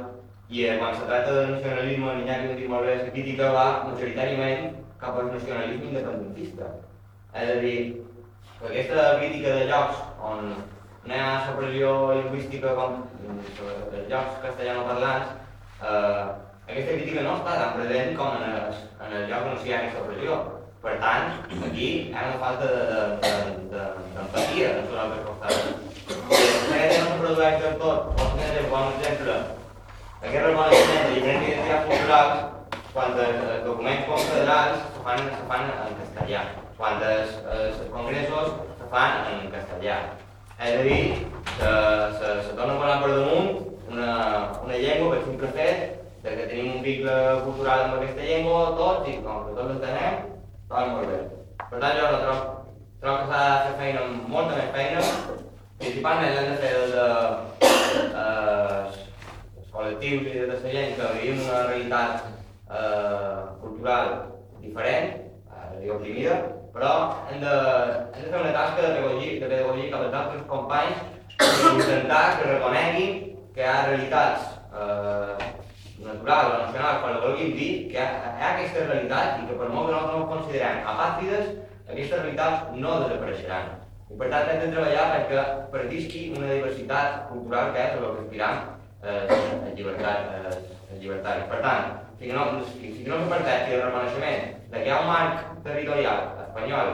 i eh, quan se tracta de nacionalisme, l'Iñaki ho diu molt bé, la crítica va majoritàriament cap al nacionalisme independentista. És a dir, que aquesta crítica de llocs on no hi ha supressió lingüística com els llocs castellanoparlants, eh, aquesta crítica no està tan present com en el, en el lloc on hi ha aquesta opressió. Per tant, aquí hi ha una falta de- de- de- d'empatia de, de, l'altre costat. I aquest no produeix del tot. Pots tenir un bon exemple. Aquest reconeixement de diferents identitats culturals, quan els, documents confederals se fan, se fan en castellà, quan els, els congressos se fan en castellà. És a dir, se, se, se dona per damunt una, una llengua per simple fet de que tenim un vincle cultural amb aquesta llengua tots i com que tots l'entenem, tot molt bé. Per tant, jo no trobo, trobo que s'ha de fer feina, molta més feina, principalment hem de fer des de eh, els col·lectius i des de la gent que vivim una realitat eh, cultural diferent eh, i oprimida, però hem de, hem de fer una tasca de pedagogia, de pedagogia cap als nostres companys i intentar que reconeguin que hi ha realitats eh, naturals o nacionals, quan ho vulguin dir, que hi ha, aquestes realitats i que per molt que nosaltres no considerem apàtrides, aquestes realitats no desapareixeran. I per tant hem de treballar perquè persisqui una diversitat cultural que és el que aspiram eh, en llibertat, eh, llibertat. Per tant, si no, si, no se parteix del reconeixement de que hi ha un marc territorial espanyol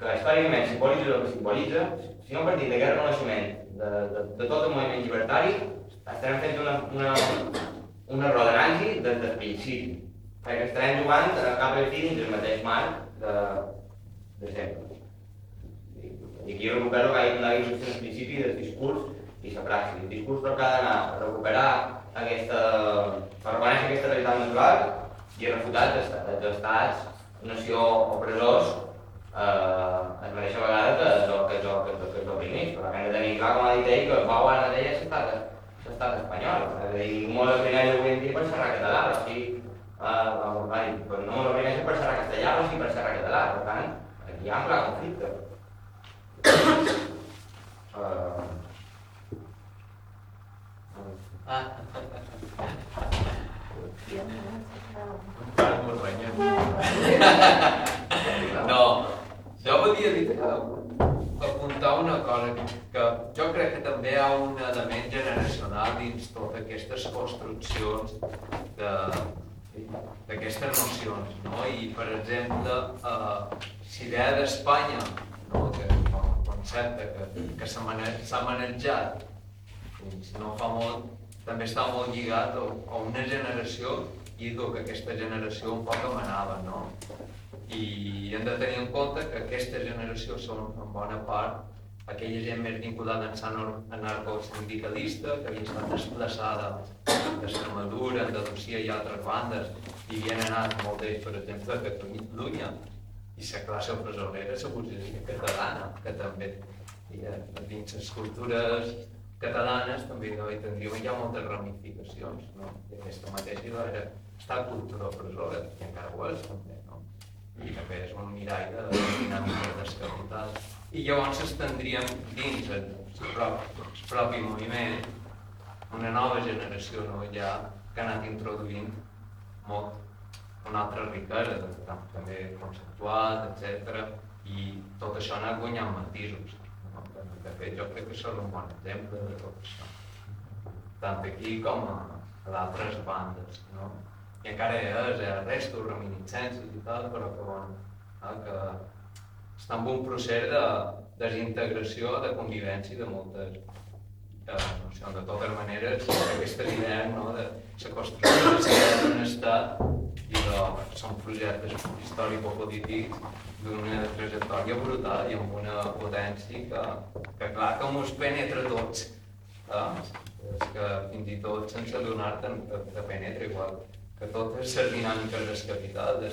que històricament simbolitza el que simbolitza, si no partim d'aquest reconeixement de, de, de tot el moviment llibertari, estarem fent una, una, un error d'anàlisi des del principi, perquè estarem jugant cap i fi dins el mateix marc de, de sempre. I, aquí recupero que hi ha dit al principi del discurs i la praxi. El discurs però que ha d'anar a recuperar aquesta, per reconèixer aquesta realitat natural i refutar els estats, nació opressors, eh, es mereix a vegades que, que, que, que, que, que, que hem de tenir clar, com ha dit ell, que el Pau ara és l'estat espanyol. És a dir, ningú molt oprimeix avui en dia per xerrar català, però sí, eh, però no molt oprimeix per xerrar castellà, però sí català. Per tant, aquí hi ha un clar conflicte. Uh, Ah. No, jo volia dir que apuntar una cosa, que jo crec que també hi ha un element generacional dins totes aquestes construccions d'aquestes nocions, no? I, per exemple, eh, si ve d'Espanya, no? que és un concepte que, que s'ha mane- s'ha manejat fins no fa molt, també està molt lligat a, una generació i que aquesta generació un poc emanava, no? I hem de tenir en compte que aquesta generació són en bona part aquella gent més vinculada en sant anarcosindicalista que havia estat desplaçada d'Extremadura, Andalusia i altres bandes i havien anat molt d'ells, per exemple, a Catalunya i la classe professorera, la burgesia catalana, que també i a, a dins les cultures catalanes també no, hi tindríem ja moltes ramificacions, no? I aquesta mateixa era estar cultura opressora, i encara ho és també? I també és un mirall de la dinàmica del capital. I llavors estendríem dins el, propi, el propi moviment una nova generació no? ja que ha anat introduint molt una altra riquesa, tam- també conceptual, etc. I tot això ha anat guanyant matisos. No? De fet, jo crec que són un bon exemple de tot això. Tant aquí com a, a d'altres bandes. No? I encara és, eh, restos, reminiscències i tal, però que, bueno, eh, que està en un procés de desintegració, de convivència de moltes eh, nocions. De totes maneres, aquestes idees no, de la construcció de la d'un estat i de, són projectes històrico-polítics d'una trajectòria brutal i amb una potència que, que clar, que ens penetra tots. Eh? És que fins i tot sense adonar-te'n te, te penetra igual que totes les dinàmiques del capital de,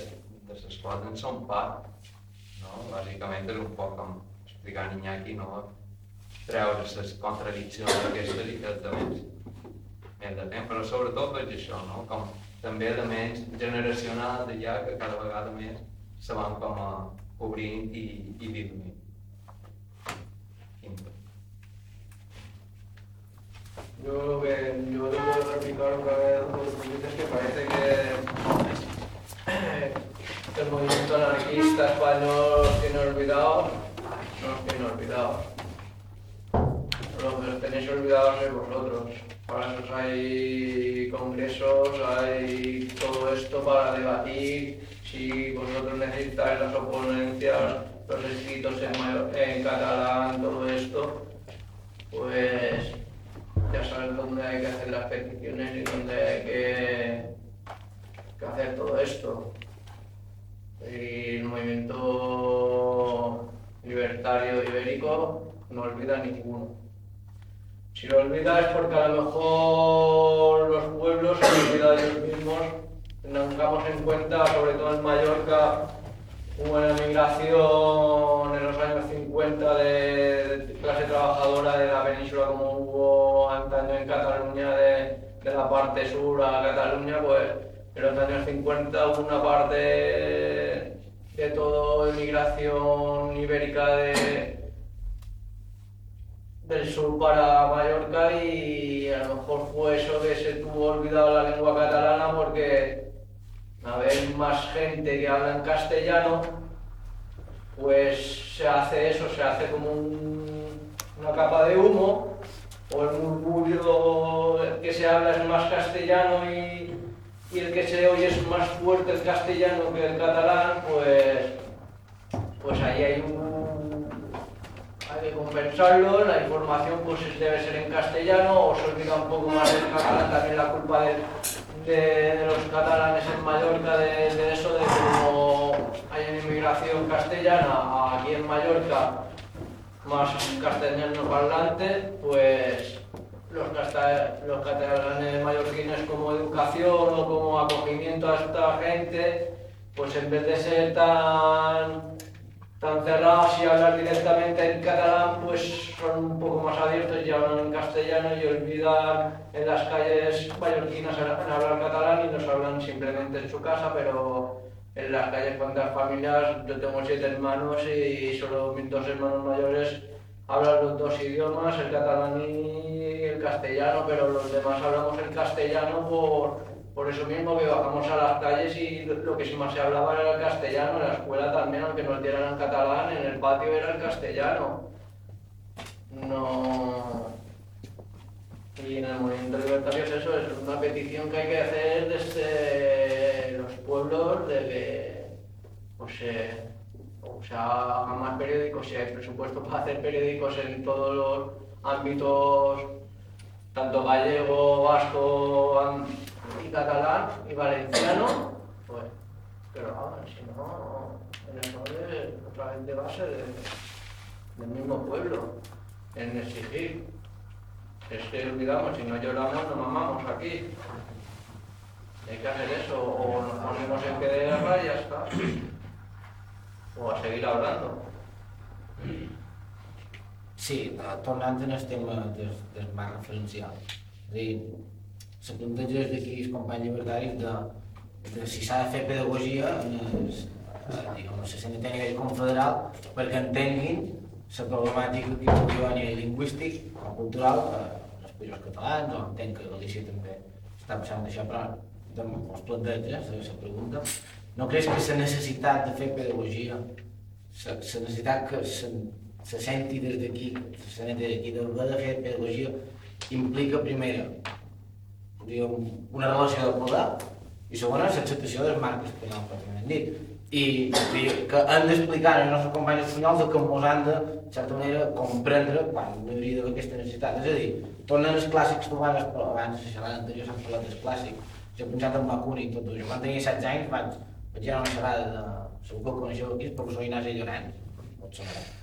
de les quals en són part. No? Bàsicament és un poc com explicar a Iñaki, no? treure les contradiccions aquestes i que elements més de temps, però sobretot veig això, no? com també elements generacionals de ja que cada vegada més se van com a obrint i, i diluint. Yo lo que yo te puedo replicar lo que dices que parece que, que el movimiento anarquista español los tiene olvidados, no los tiene olvidados. Lo que los tenéis olvidados es vosotros. Para eso hay congresos, hay todo esto para debatir. Si vosotros necesitáis las oponencias, los escritos en, en catalán, todo esto, pues ya sabes dónde hay que hacer las peticiones y dónde hay que, hacer todo esto. Y el movimiento libertario ibérico no olvida ninguno. Si lo olvida es porque a lo mejor los pueblos se han olvidado de ellos mismos. Tengamos en cuenta, sobre todo en Mallorca, hubo una migración en los años 50 de, clase trabajadora de la península como hubo antaño en Cataluña de, de la parte sur a Cataluña, pues en los años 50 hubo una parte de todo inmigración ibérica de, del sur para Mallorca y a lo mejor fue eso que se tuvo olvidado la lengua catalana porque a ver más gente que habla en castellano, pues se hace eso, se hace como un- una capa de humo o el murmullo que se habla es más castellano y, y el que se oye es más fuerte el castellano que el catalán, pues, pues ahí hay un, hay que compensarlo, la información pues debe ser en castellano o se olvida un poco más del catalán, también la culpa de, de- los catalanes en Mallorca, de, eso, de como hay una inmigración castellana aquí en Mallorca, más castellano parlante, pues los, los catalanes mallorquines como educación o como acogimiento a esta gente, pues en vez de ser tan tan cerrados y hablar directamente en catalán, pues son un poco más abiertos y hablan en castellano y olvidan en las calles mallorquinas en hablar catalán y nos hablan simplemente en su casa, pero en las calles cuantas familias, yo tengo siete hermanos y solo mis dos hermanos mayores hablan los dos idiomas, el catalán y el castellano, pero los demás hablamos el castellano por, por eso mismo que bajamos a las calles y lo que sí más se hablaba era el castellano, en la escuela también, aunque nos dieran el catalán, en el patio era el castellano. No... Y en el movimiento libertario es eso, es una petición que hay que hacer desde los pueblos de que pues, eh, o sea, hagan más periódicos, si hay presupuesto para hacer periódicos en todos los ámbitos, tanto gallego, vasco catalán y valenciano, pues hagan, si no, en eso es otra vez de base de- del mismo pueblo, en exigir. Es que olvidamos, si no lloramos, no mamamos aquí. Hay que hacer eso, o nos ponemos en pie de guerra y ya está. o a seguir hablando. Sí, tornant en el tema del marc referencial. És dir, se planteja des d'aquí els companys llibertaris de, de si s'ha de fer pedagogia en la CCNT a nivell confederal perquè entenguin la problemàtica que hi haver a nivell lingüístic o cultural eh, els països catalans, o entenc que Galícia també està passant d'això, però doncs, es planteja eh, la pregunta. No creus que la necessitat de fer pedagogia, la necessitat que se, se senti des d'aquí, se senti des d'aquí, d'haver de fer pedagogia, implica, primera, diguem, una relació de poder i segona, l'acceptació del marc espanyol, pròpiament dit. I diguem, que hem d'explicar als nostres companys espanyols que ens han de, de certa manera, comprendre quan no hi hauria d'haver aquesta necessitat. És a dir, tornen els clàssics que abans, abans la xerrada anterior s'han parlat dels clàssics, jo he pensat en Bakunin i tot això. Quan tenia 16 anys vaig, vaig anar a una xerrada de... Segur que el coneixeu aquí, el professor Ignasi Llorenç, no et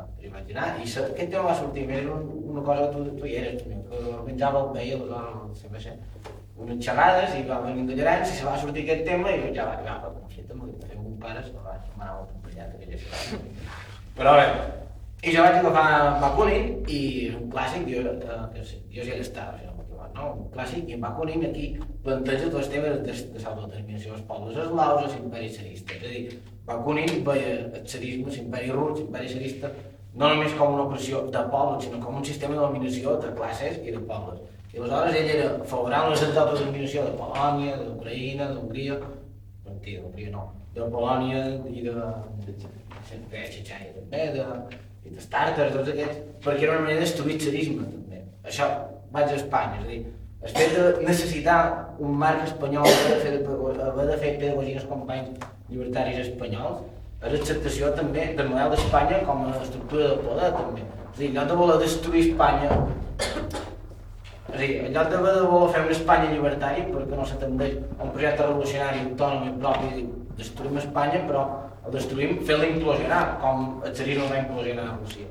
Ah, I sa, aquest tema va sortir, era un, una cosa que tu, tu hi eres, que organitzava el veia aleshores al CBC, unes xerrades i va venir de i se va sortir aquest tema i jo ja vaig agafar, com si també fem un pare, se va m'anava molt emprenyat aquella xerrada. Però bé, i jo vaig agafar Bakunin i és un clàssic, jo, eh, que jo sí que estava, això, no? un clàssic, i en Bakunin aquí planteja tots els temes de, de l'autodeterminació dels pobles eslaus, els imperis zaristes. És a dir, Bakunin veia el zarisme, l'imperi rus, l'imperi zarista, no només com una opressió de pobles, sinó com un sistema de dominació de classes i de pobles. I aleshores ell era favorable a l'autodeterminació de Polònia, d'Ucraïna, d'Hongria, mentida, d'Hongria no, de Polònia i de, de, de, de, de Txetxènia també, de, i dels tàrtars, tots aquests, perquè era una manera d'estudiar el tsarisme també. Això vaig a Espanya, és a dir, el fet de necessitar un marc espanyol de fer, haver de fer pedagogia als companys llibertaris espanyols és l'acceptació també del model d'Espanya com a estructura de poder també. És a dir, en lloc de voler destruir Espanya és a dir, en lloc de voler fer una Espanya llibertària perquè no s'atendeix a un projecte revolucionari autònom i propi destruïm Espanya però el destruïm fent-la implosionar com el tsarisme va implosionar a Rússia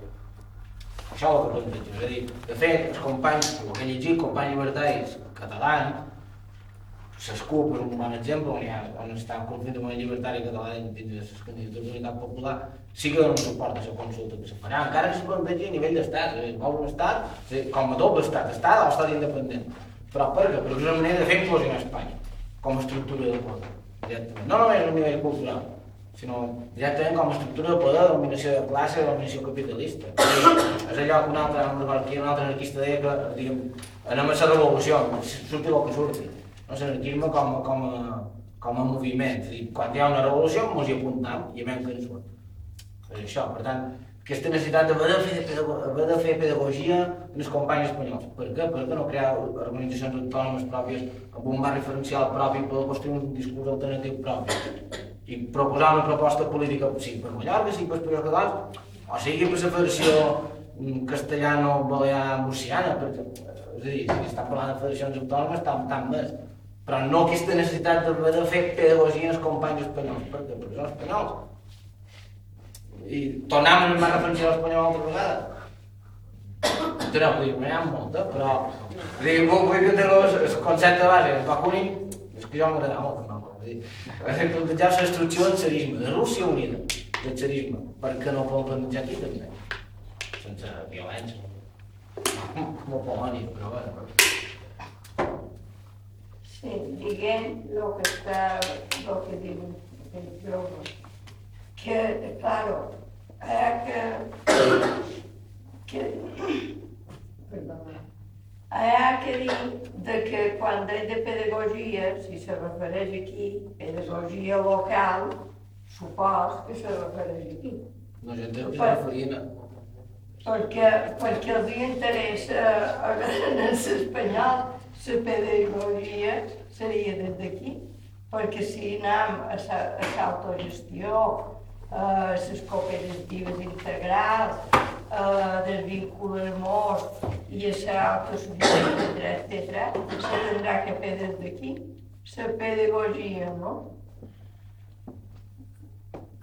això és el que plantejo. És a dir, de fet, els companys, el que he llegit, companys llibertaris catalans, s'escup és un bon exemple on, ha, on està el conflicte amb llibertari català dins de les candidatures d'unitat popular, sí que donen suport a la consulta que se farà, encara se plantegi a nivell d'estat, és a dir, vol un estat com a doble estat, estat o estat independent. Però per què? Perquè és una manera de fer implosionar Espanya com a estructura de poder, directament. No només a nivell cultural, sinó directament com a estructura de poder, de dominació de classe, dominació capitalista. És allò que un altre, un altre anarquista deia que, diguem, anem a la revolució, surti el que surti. No l'anarquisme com, com, a, com a moviment. És a dir, quan hi ha una revolució, ens hi apuntam i veiem que en. És això, per tant, aquesta necessitat d'haver de, fer, haver de fer pedagogia en els companys espanyols. Per què? Per què no crear organitzacions autònomes pròpies amb un marc referencial propi per construir un discurs alternatiu propi? i proposar una proposta política, sigui per Mallorca, sigui per Països Catalans, o sigui per la Federació Castellano-Balear-Murciana, perquè, és a dir, si està parlant de federacions autònomes, tant, tant més. Però no aquesta necessitat de, de fer pedagogia als companys espanyols, perquè, perquè són espanyols. I tornem a anar referència a l'espanyol altra vegada. Però, vull dir, n'hi ha molta, però... Vull, vull que té el concepte de base, el Bakunin, és que jo m'agrada molt, no? plantejar la destrucció del tsarisme, de Rússia Unida, del tsarisme, perquè no poden plantejar aquí també, sense violència. No Polònia, però bé. Sí, diguem el que està, el que diu el jove, que, claro, que, que, dir de que quan de, de pedagogia, si se refereix aquí, pedagogia local, supos que se refereix aquí. No, jo entenc que se referien a... Perquè, perquè els interessa en l'espanyol la pedagogia seria des d'aquí, perquè si anem a l'autogestió, a les cooperatives integrals, eh, del vínculo hermoso y esa autosuficiencia, etcétera, se tendrá que hacer desde aquí. Se pedagogía, ¿no?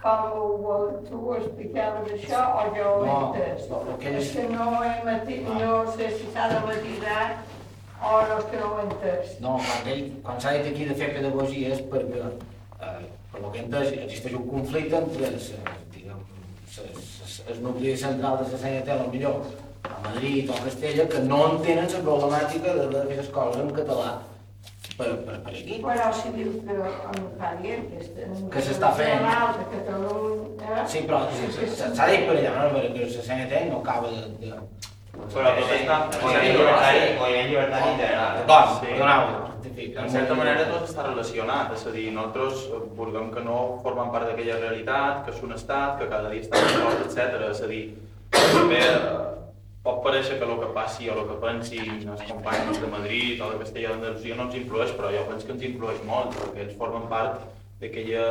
Com tu ho explicaves això o jo ho he No, entès? el que És és- que no, he mati... no sé si s'ha de matisar o no és que no ho he entès. No, quan, ell, quan s'ha dit aquí de fer pedagogia és perquè, eh, per lo que he entès, existeix un conflicte entre els el nucli central de la CNT, potser a Madrid o a Castella, que no entenen la problemàtica de de fer les coses en català per, per, per aquí. Però si diu que en Javier, que Que s'està fent. De Catalunya... Sí, però s'ha dit per allà, no? perquè la CNT no acaba de... de... Però tot està... Moviment llibertari, moviment llibertari integral. Doncs, perdoneu. En certa manera tot està relacionat, és a dir, nosaltres eh, vulguem que no formem part d'aquella realitat, que és un estat, que cada dia està fort, etc. És a dir, també eh, pot parèixer que el que passi o el que pensin els companys de Madrid o de Castella d'Andalusia no ens influeix, però jo penso que ens influeix molt, perquè ells formen part d'aquella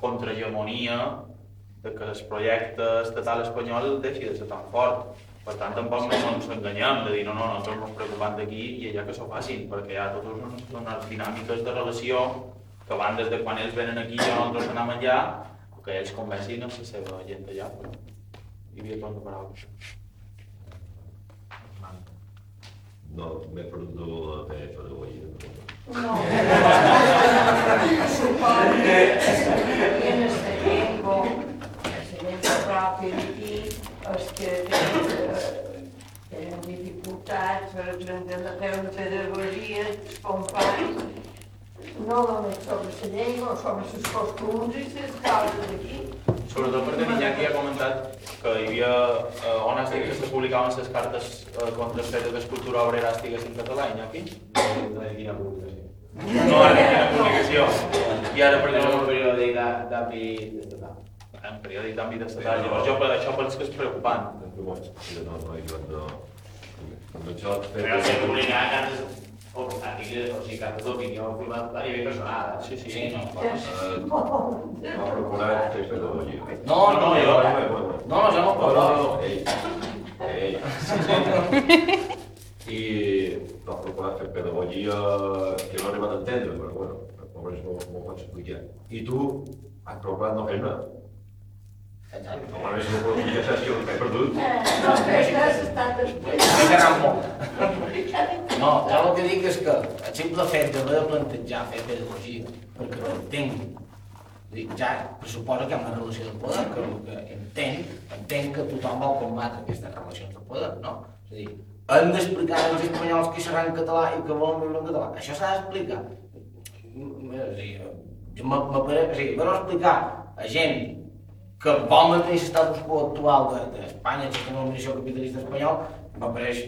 contrahegemonia de que el projecte estatal espanyol deixi de ser tan fort. Per tant, tampoc no ens enganyem de dir no, no, nosaltres ens preocupem d'aquí i allà que s'ho facin, perquè hi ha totes unes, dinàmiques de relació que van des de quan ells venen aquí i nosaltres anem allà, o que ells convencin amb la seva gent allà. Però hi havia torn de paraules. No, m'he perdut la PF de Guaira. No. Suposo que en este tiempo, el tiempo rápido aquí, els que tenen, eh, tenen dificultats, per exemple, fer una pedagogia, els companys, no només sobre la llengua, sobre les costums i les coses d'aquí. Sobretot perquè l'Iñaki ha comentat que hi havia eh, on dit que publicaven les cartes eh, contra el fet que l'escultura obrera estigués en català, Iñaki? No hi quina publicació. No, ara quina publicació. I ara perquè no un periòdic d'a- d'àmbit estatal. en periòdic d'àmbit estatal, llavors jo per això penso que és preocupant. No, no, jo no... No això... Però si publicar cartes o articles, o sigui, cartes d'opinió firmat a nivell personal. Sí, sí, Sí, no, Eh, Va procurar fer pedagogia. No, no, no, jo... Bueno, bueno. No, jo no parlo. Ei, ei. I va procurar fer pedagogia que no arribat a entendre, però bueno, pobres m'ho m'ho pots explicar. I tu has procurat no fer-ne. No, a veure si no puc dir saps que he perdut. No. No, el que dic és que el simple fet d'haver de plantejar fer pedagogia perquè ho entenc, dic, ja pressuposa que hi ha una relació de poder, que que entenc, entenc que tothom vol combatre aquestes relacions de poder, no? És a dir, hem d'explicar als espanyols que xerran català i que volen viure en català. Això s'ha d'explicar. Dir, jo m'apareix, o sigui, explicar a gent que vol mantenir l'estatus quo actual d'Espanya, de, d'Espanya, el sistema d'administració capitalista espanyol, m'apareix,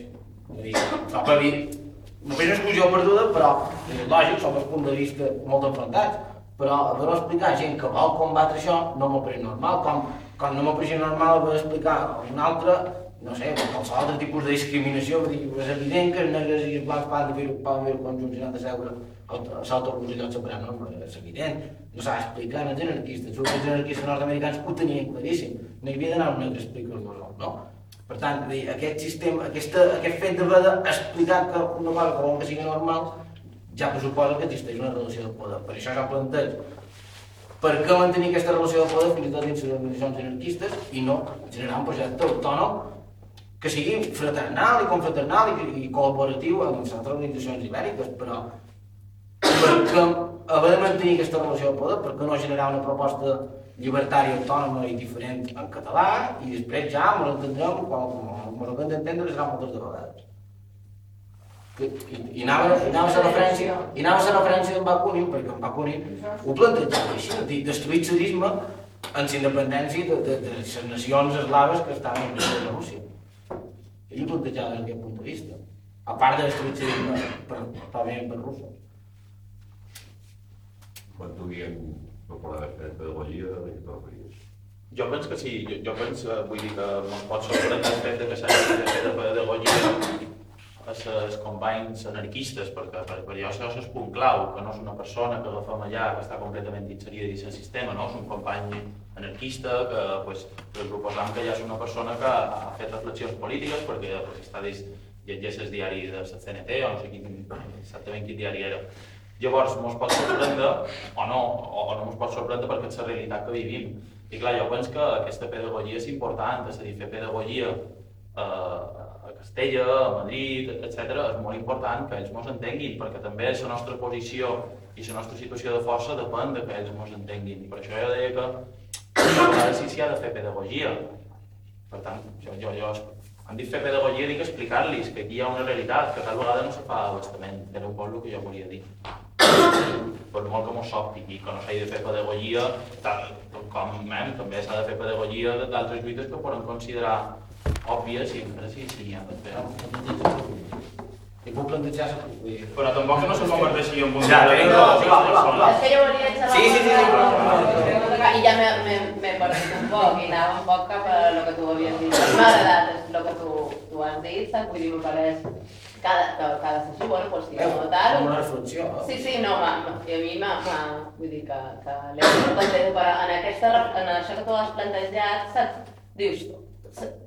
és fa per dir, m'apareix una exclusió perduda, però és lògic, som els punts de vista molt enfrontats, però haver explicar a gent que vol combatre això no m'apareix normal, com, com no m'apareix normal haver d'explicar a un altre, no sé, qualsevol altre tipus de discriminació, que dic, és evident que els negres i els blancs poden viure, poden viure conjunts i no han de seure a l'autobús i llocs separats, no, però és evident. No s'ha d'explicar als anarquistes, els anarquistes nord-americans ho tenien claríssim, no hi havia d'anar un negre a explicar-los, no? Per tant, dir, aquest sistema, aquesta, aquest fet d'haver d'explicar que una cosa que volen que sigui normal, ja pressuposa que existeix una relació de poder. Per això ja planteig per què mantenir aquesta relació de poder fins i tot dins les organitzacions anarquistes i no generar un projecte autònom que sigui fraternal i confraternal i, i col·laboratiu amb les altres organitzacions ibèriques, però perquè haver de mantenir aquesta relació de poder, per què no generar una proposta llibertària autònoma i diferent en català i després ja ens entendrem quan ens haguem d'entendre serà moltes de vegades. I, i, i anava, a la referència, i referència d'en Bakunin, perquè en Bakunin ho plantejava així, de destruir el sadisme en la independència de, de, de les nacions eslaves que estaven en la Rússia. Ell plantejava des d'aquest punt de vista. A part de sadisme per, per, per russos. Quan tu diguem no parlar de fer pedagogia, de què t'ho faries? Jo penso que sí, jo, jo penso, vull dir que em pot sorprendre el fet de que s'hagi de fer de pedagogia a les companys anarquistes, perquè per, per això és el punt clau, que no és una persona que agafem allà, que està completament inserida dins el sistema, no? és un company anarquista que pues, proposam que ja és una persona que ha fet reflexions polítiques perquè pues, està dins, llegeix el diari de la CNT o no sé quin, exactament quin diari era. Llavors, mos pot sorprendre, o no, o no mos pot sorprendre perquè és la realitat que vivim. I clar, jo penso que aquesta pedagogia és important, és a dir, fer pedagogia eh, Castella, a Madrid, etc. és molt important que ells mos entenguin, perquè també la nostra posició i la nostra situació de força depèn de que ells mos entenguin. I per això jo deia que a vegades sí s'hi ha de fer pedagogia, Per tant, jo, jo, jo han dit fer pedagogia, dic explicar-los que aquí hi ha una realitat, que tal vegada no se fa abastament. Era un poc el que jo volia dir. Per molt que m'ho sobti i que no s'hagi de fer pedagogia, tal, com em, també s'ha de fer pedagogia d'altres lluites que poden considerar òbvies i encara sí, sí, ha de fer. I puc plantejar... Però tampoc que no se converteixi en un... Ja, vinga, va, va, va. És que jo volia xerrar... Sí, sí, sí, sí. I ja m'he- perdut un poc i anava un poc cap a el que tu havies dit. M'ha agradat el que tu, tu has dit, saps? Vull dir, me pareix cada, cada, sessió, bueno, pues, si no tal... Com una reflexió. Sí, sí, no, ma, ma, i a mi m'ha, m'ha- vull dir que, que l'he plantejat, però en, aquesta, en això que tu has plantejat, saps? Dius,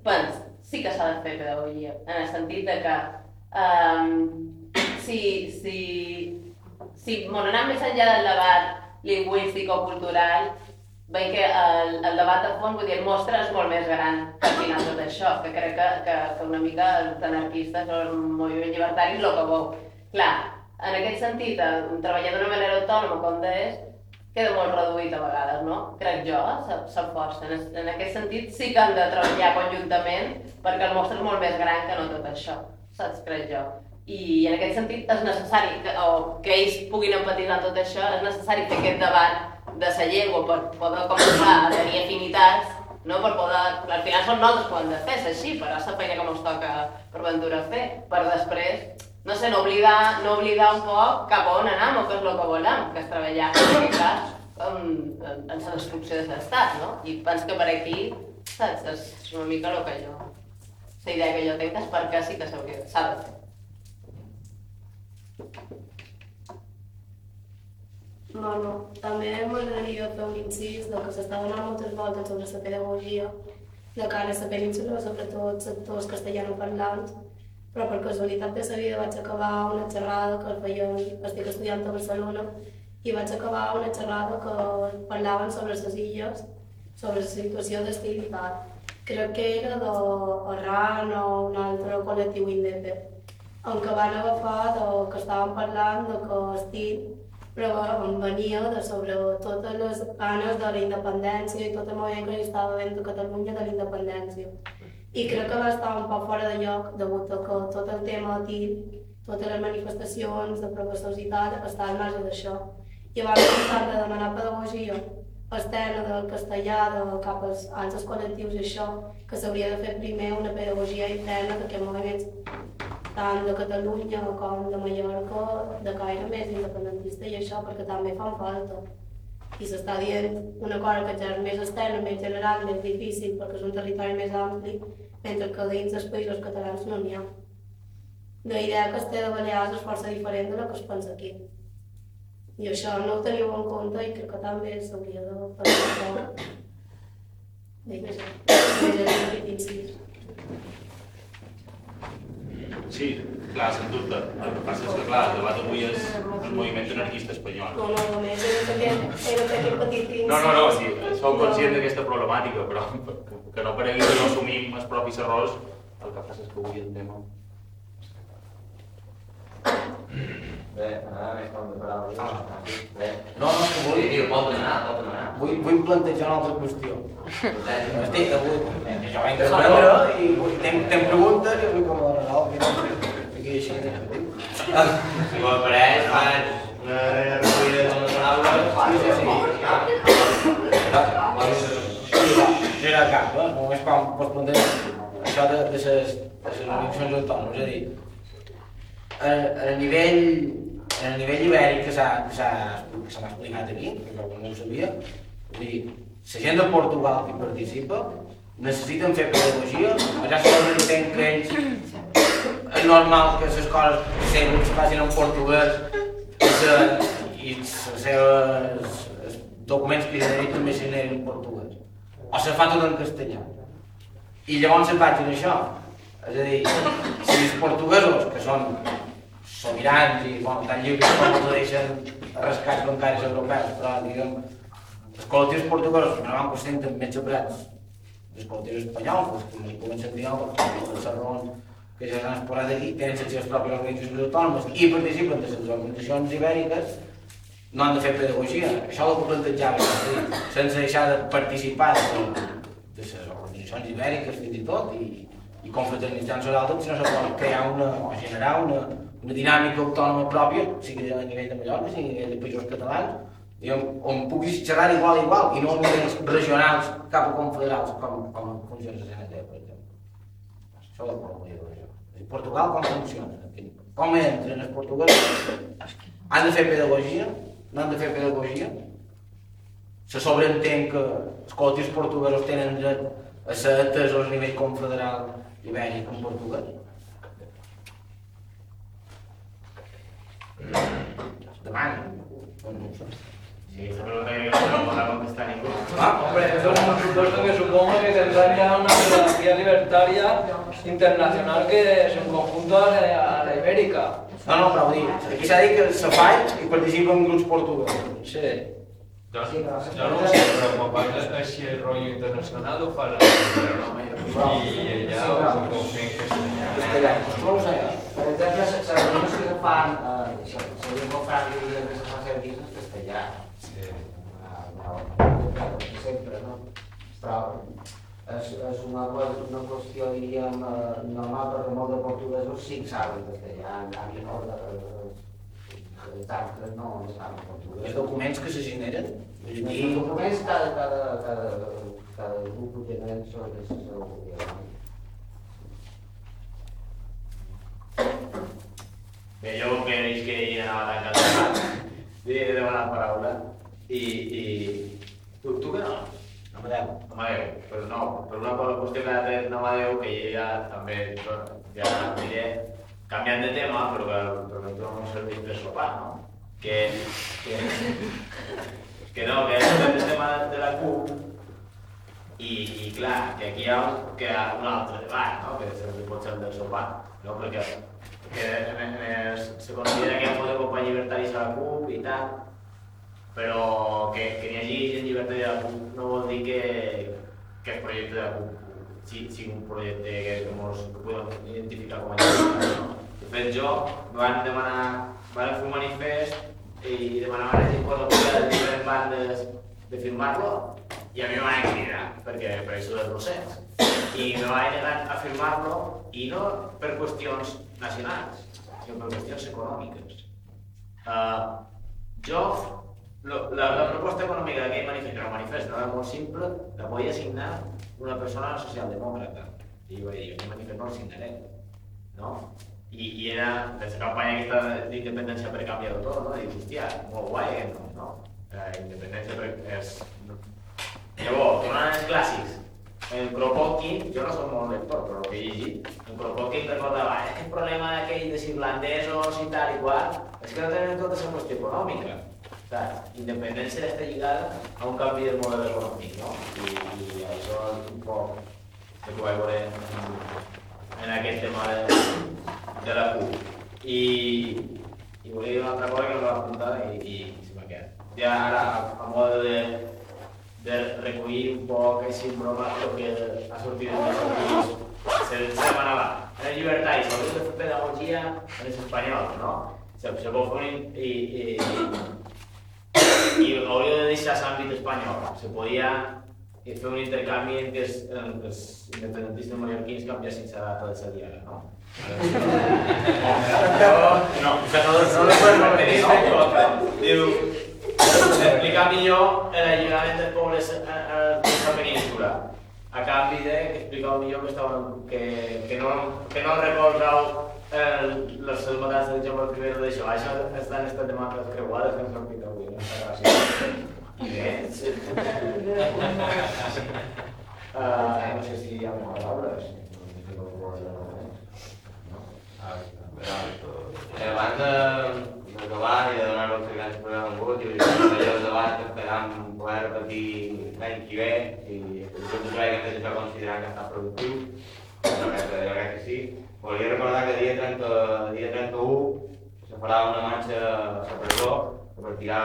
pens, sí que s'ha de fer pedagogia, en el sentit de que um, si, si, si bueno, anant més enllà del debat lingüístic o cultural, veig que el, el debat de fons, vull dir, el mostre és molt més gran al final tot això, que crec que, que, que una mica els anarquistes o el moviment llibertari és el que veu. Clar, en aquest sentit, treballar d'una manera autònoma, com deies, queda molt reduït a vegades, no? Crec jo, se- se'n força. En, es- en aquest sentit sí que han de treballar conjuntament perquè el mostre és molt més gran que no tot això, saps? Crec jo. I en aquest sentit és necessari que, o que ells puguin empatitzar tot això, és necessari fer aquest debat de la llengua per poder començar a tenir afinitats, no? per poder... Al final són nosaltres que ho hem de fer, és així, però és la feina que ens toca per ventura fer, per després, no sé, no oblidar, no oblidar un poc cap on anem o què és el que volem, que és treballar, en aquest cas, en, en, la destrucció de l'estat, no? I penso que per aquí, saps, és una mica el que jo... La idea que jo tinc és perquè sí que s'hauria- s'ha de fer. Bueno, també m'agradaria fer un incís del que s'està donant moltes voltes sobre la pedagogia de cara a la península, sobretot sectors castellanoparlants, però per casualitat de la vaig acabar una xerrada que feien, estic estudiant a Barcelona, i vaig acabar una xerrada que parlaven sobre les illes, sobre la situació d'estil i tal. Crec que era d'Arran o un altre col·lectiu independent, en què van agafar de, que estaven parlant de que estil però em venia de sobre totes les ganes de la independència i tot el moviment que estava havent a Catalunya de la independència. I crec que va estar un poc fora de lloc degut a que tot el tema TIL, totes les manifestacions de professors i tal, està al marge d'això. I abans de de demanar pedagogia externa del castellà de cap als altres col·lectius i això, que s'hauria de fer primer una pedagogia interna d'aquests moviments tant de Catalunya com de Mallorca, de caire més independentista i això, perquè també fan falta. I s'està dient una cosa que ja és més externa, més general, més difícil, perquè és un territori més ampli, mentre que dins dels països catalans no n'hi ha. La idea que es té de Balears és força diferent de la que es pensa aquí. I això no ho teniu en compte i crec que també s'hauria de pensar. Aquest incís. Sí, clar, sens dubte. El que passa és que, clar, el debat avui és el moviment anarquista espanyol. No, no, només era perquè era perquè petit incís. No, no, no, sí, som conscients d'aquesta problemàtica, però que no paregui que no assumim els propis errors, el que passa és que avui el tema... Bé, ara més com de paraules. Bé. No, no, que vull... Sí, pot demanar, pot demanar. Vull, vull plantejar una altra qüestió. Estic, avui, jo vaig aprendre i vull, tenc, tenc preguntes i vull com a regal, aquí així de Si ho apareix, faig una recollida les paraules. Sí, sí, sí. Era cap, eh? només quan pots plantejar això de, de les, de les organitzacions autònomes, és a dir, a, a nivell, a nivell ibèric que que que se m'ha explicat aquí, que jo no ho sabia, vull dir, la gent de Portugal que hi participa necessiten fer pedagogia, ja s'ho entenc que ells és normal que les coses sempre es facin en portuguès se, i els seus els documents que generen també se en portuguès o se fa tot en castellà i llavors se pagin això és a dir, si els portuguesos que són sobirans i bueno, tan lliures com els deixen rescats bancaris europeus però diguem els col·lectius portuguesos no van que senten més separats dels col·lectius espanyols que no hi poden sentir altres raons que ja s'han exposat aquí, tenen les seves pròpies organitzacions autònomes i participen de les organitzacions ibèriques, no han de fer pedagogia. Això que plantejava, és a dir, sense deixar de participar de, de les organitzacions ibèriques fins i tot, i, i confraternitzant-se si no se pot crear una, o generar una, una dinàmica autònoma pròpia, sigui a nivell de Mallorca, sigui a nivell de països catalans, diguem, on puguis xerrar igual igual i no a nivells regionals cap a confederals com, com funciona la CNT, per exemple. Això és el que vull dir. I Portugal com funciona? Com entren els portuguesos? Han de fer pedagogia? No han de fer pedagogia? Se sobreentén que els col·lectius portuguesos tenen dret a ser atesos a nivell confederal ibèric en portuguès? Demani. No, no sé. Sí, esa pregunta que no podrá contestar ninguno. Ah, hombre, eso es un supuesto que supongo que tendrá ya una jerarquía libertaria internacional que es un conjunto a la, a la ibérica. No, no, però vull dir, aquí s'ha dit que se fa i participa en grups portuguesos. Sí. Jo, jo no ho sé, però quan vas així el rotllo internacional ho fa la i allà ho puc fer en castellà. Castellà, no ho sé. Per exemple, les reunions que se fan, eh, se se diu molt franc que se fan servir en castellà. Sempre, no? Però és, és una, una qüestió, diríem, eh, normal perquè molts de portuguesos sí que saben castellà, en canvi no, de, d'altres no, no saben portuguès. Els documents que se generen, Els documents cada, cada, cada, cada grup ho tenen sobre el seu idioma. Bé, jo com que veig que hi anava tan cansat, li he demanat paraula i, i... Tu, tu que no? Amadeu. Amadeu, però no, per una qüestió que ha tret Amadeu, que ja també, ja diré, canviant de tema, però que, però que tu no serveix per sopar, no? Que, que, que no, que és el tema de la CUP, i, i clar, que aquí hi ha, que hi ha un altre debat, no? que que pot ser el del sopar, no? perquè en, se considera que hi ha molts de companys llibertaris a la CUP i tal, però que, que n'hi hagi gent llibertària a la CUP no vol dir que, que el projecte de la CUP sigui, sigui un projecte que, que, mos, que podem identificar com a llibertari. No? De fet, jo van demanar, van fer un manifest i demanaven a gent quan de diferents bandes de firmar-lo i a mi me van cridar perquè per això del procés i me van negar a firmar-lo i no per qüestions nacionals sinó per qüestions econòmiques uh, jo lo, la, la proposta econòmica d'aquell manifest era un manifest, no era molt simple la podia signar una persona socialdemòcrata i jo vaig dir, aquest manifest no el signaré no? I, i era la campanya aquesta d'independència per canviar de tot, no? I dius, hòstia, molt guai, eh? no? no? La independència per... és... Llavors, tornant als clàssics, en Kropotkin, jo no soc molt lector, però el que he llegit, en Kropotkin recordava, "Ah, és que el problema d'aquell dels irlandesos i tal i qual, és que no tenen en compte la qüestió econòmica. Saps? Independència està lligada a un canvi del model econòmic, no? I, i això és un poc el que vaig veure en, en aquest tema de, de la CUP. I, i volia dir una altra cosa que no l'he apuntat i, i, i se m'ha quedat. Ja ara, a, a mode de, de recollir un poc així en broma el que ha sortit en els articles. Se, se demanava, en els llibertaris, hauríeu de fer pedagogia en els espanyols, no? Se, se pot fer un, i, i, i, i hauríeu de deixar l'àmbit espanyol. Se podia fer un intercanvi en què els, els independentistes mallorquins canviessin la data de la diada, no? No, o sea, no, no lo puedes repetir, no? Diu, millor l'alliberament dels pobles a, la península a canvi de que expliqueu millor que, estaven, que, que no, que no recolzau el, les matats de Jaume I d'això. Això està en estat de mates creuades que ens han dit avui, no? Uh, no sé si hi ha més. Eh, abans d'acabar i de donar les gràcies per haver vingut i allò el debat que esperam poder repetir l'any que ve i grup de treball que jo considerar que està productiu jo crec que, jo crec que sí volia recordar que dia, 30, dia 31 se farà una marxa a la presó per tirar